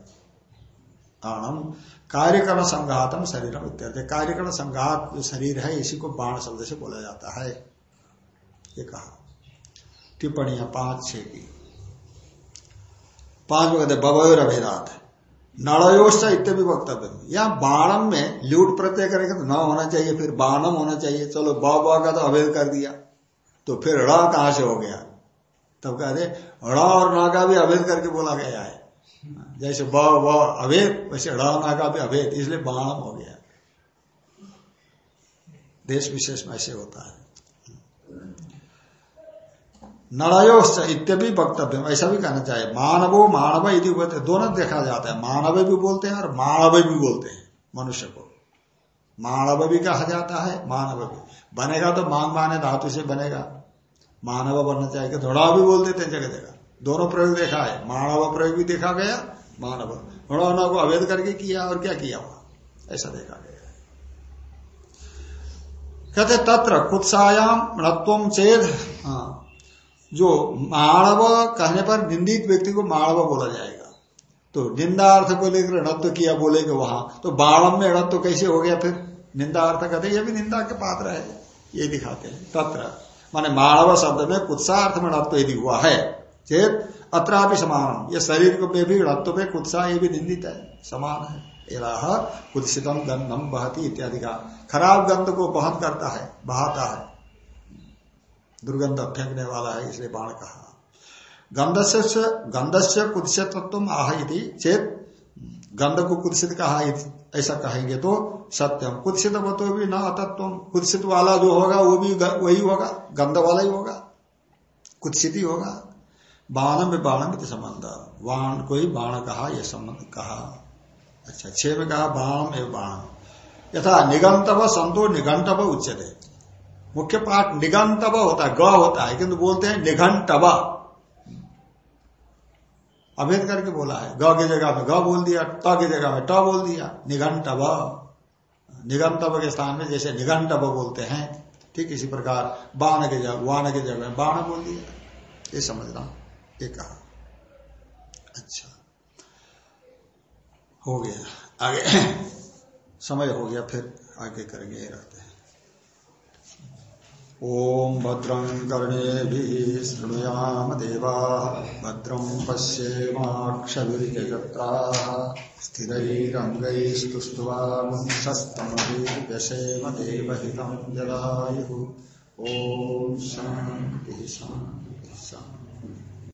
बाणम कार्यकरण संघातम शरीरम इत्यादि कार्यकरण संघात जो शरीर है, इसी को बाण शब्द से बोला जाता है। ये कहा। टिप्पणियाँ पाँच छह की। पाँच में कहते बबोर अभेदात नड़योश इत्यादि वक्तव्य। यहाँ बाणम में ल्यूट प्रत्यय करेंगे तो न होना चाहिए, फिर बाणम होना चाहिए। चलो ब का तो अभेद कर दिया। तो फिर ड़ कहाँ से हो गया? तब कहते ड़ और न का भी अभेद करके बोला गया है। जैसे ब व अभेद, वैसे ड़ ना का भी अभेद, इसलिए बाणम हो गया। देश विशेष में ऐसे होता है। नड़योश्च इत्यपि वक्तव्य ऐसा भी कहना चाहिए। मानवो मानव यदि बोलते दोनों देखा जाता है। मानव भी बोलते हैं और मानव भी बोलते हैं, मनुष्य को। मानव भी कहा जाता है, मानव भी। बनेगा तो मान माने धातु से बनेगा। मानव बनना चाहिए धोड़ा भी बोल देते हैं, जगह जगह। दोनों प्रयोग देखा है। मानव प्रयोग भी देखा गया, मानव। घोड़ा को अवैध करके किया और क्या किया हुआ ऐसा देखा गया कहते तत्र कुत्सायाम णत्व चेद हाँ जो मानव कहने पर निंदित व्यक्ति को मानव बोला जाएगा। तो निंदा अर्थ को लेकर ऋणत्व किया बोलेगे वहाँ। तो बाणम में ऋणत्व कैसे हो गया फिर? निंदा अर्थ कहते ये भी निंदा के पात्र है। ये दिखाते हैं। तत्र, माने मानव शब्द में कुत्सार्थ में ऋणत्व यदि हुआ है चेत अत्रापि समान। ये शरीर में भी ऋणत्व में कुत्सा ये भी निंदित है। समान है। कुत्सितम गंधम बहती इत्यादि का खराब गंध को बहन करता है, बहाता है। दुर्गंध फेंकने वाला है, इसलिए बाण कहा। गंधस्य गंधस्य कुत्सित्व आह यदि चेत गंध को कुत्सित कहा ऐसा कहेंगे तो सत्यम। कुत्सित तो भी न अतत्व कुत्सित वाला जो होगा, वो भी वही होगा। गंध वाला ही होगा। कुत्सित ही होगा। बाणम में बाणम के संबंध। बाण को ही बाण कहा, यह संबंध कहा। अच्छा छह में कहा, बाणम एवं बाण यथा निगंतव संतो निघंटव उच्चते मुख्य पाठ निगंतव होता है, ग होता है, किंतु बोलते हैं निघंटव अभेद करके बोला है, ग की जगह में ग बोल दिया ट की जगह में ट बोल दिया निघंटव निगंतव के स्थान में जैसे निघंटव बोलते हैं, ठीक इसी प्रकार, बाण के जगह, वाण के जगह में बाण बोल दिया। ये समझना ये कहा। अच्छा। हो गया। आगे। समय हो गया, फिर आगे करेंगे रहते ॐ भद्रं कर्णेभिः शृणुयाम देवाः, भद्रं पश्येमाक्षभिर्यजत्राः स्थिरैरङ्गैस्तुष्ट्वामुंसस्तमभिर्व्यसेम देवहितं जलायुः। ॐ शान्तिः शान्तिः।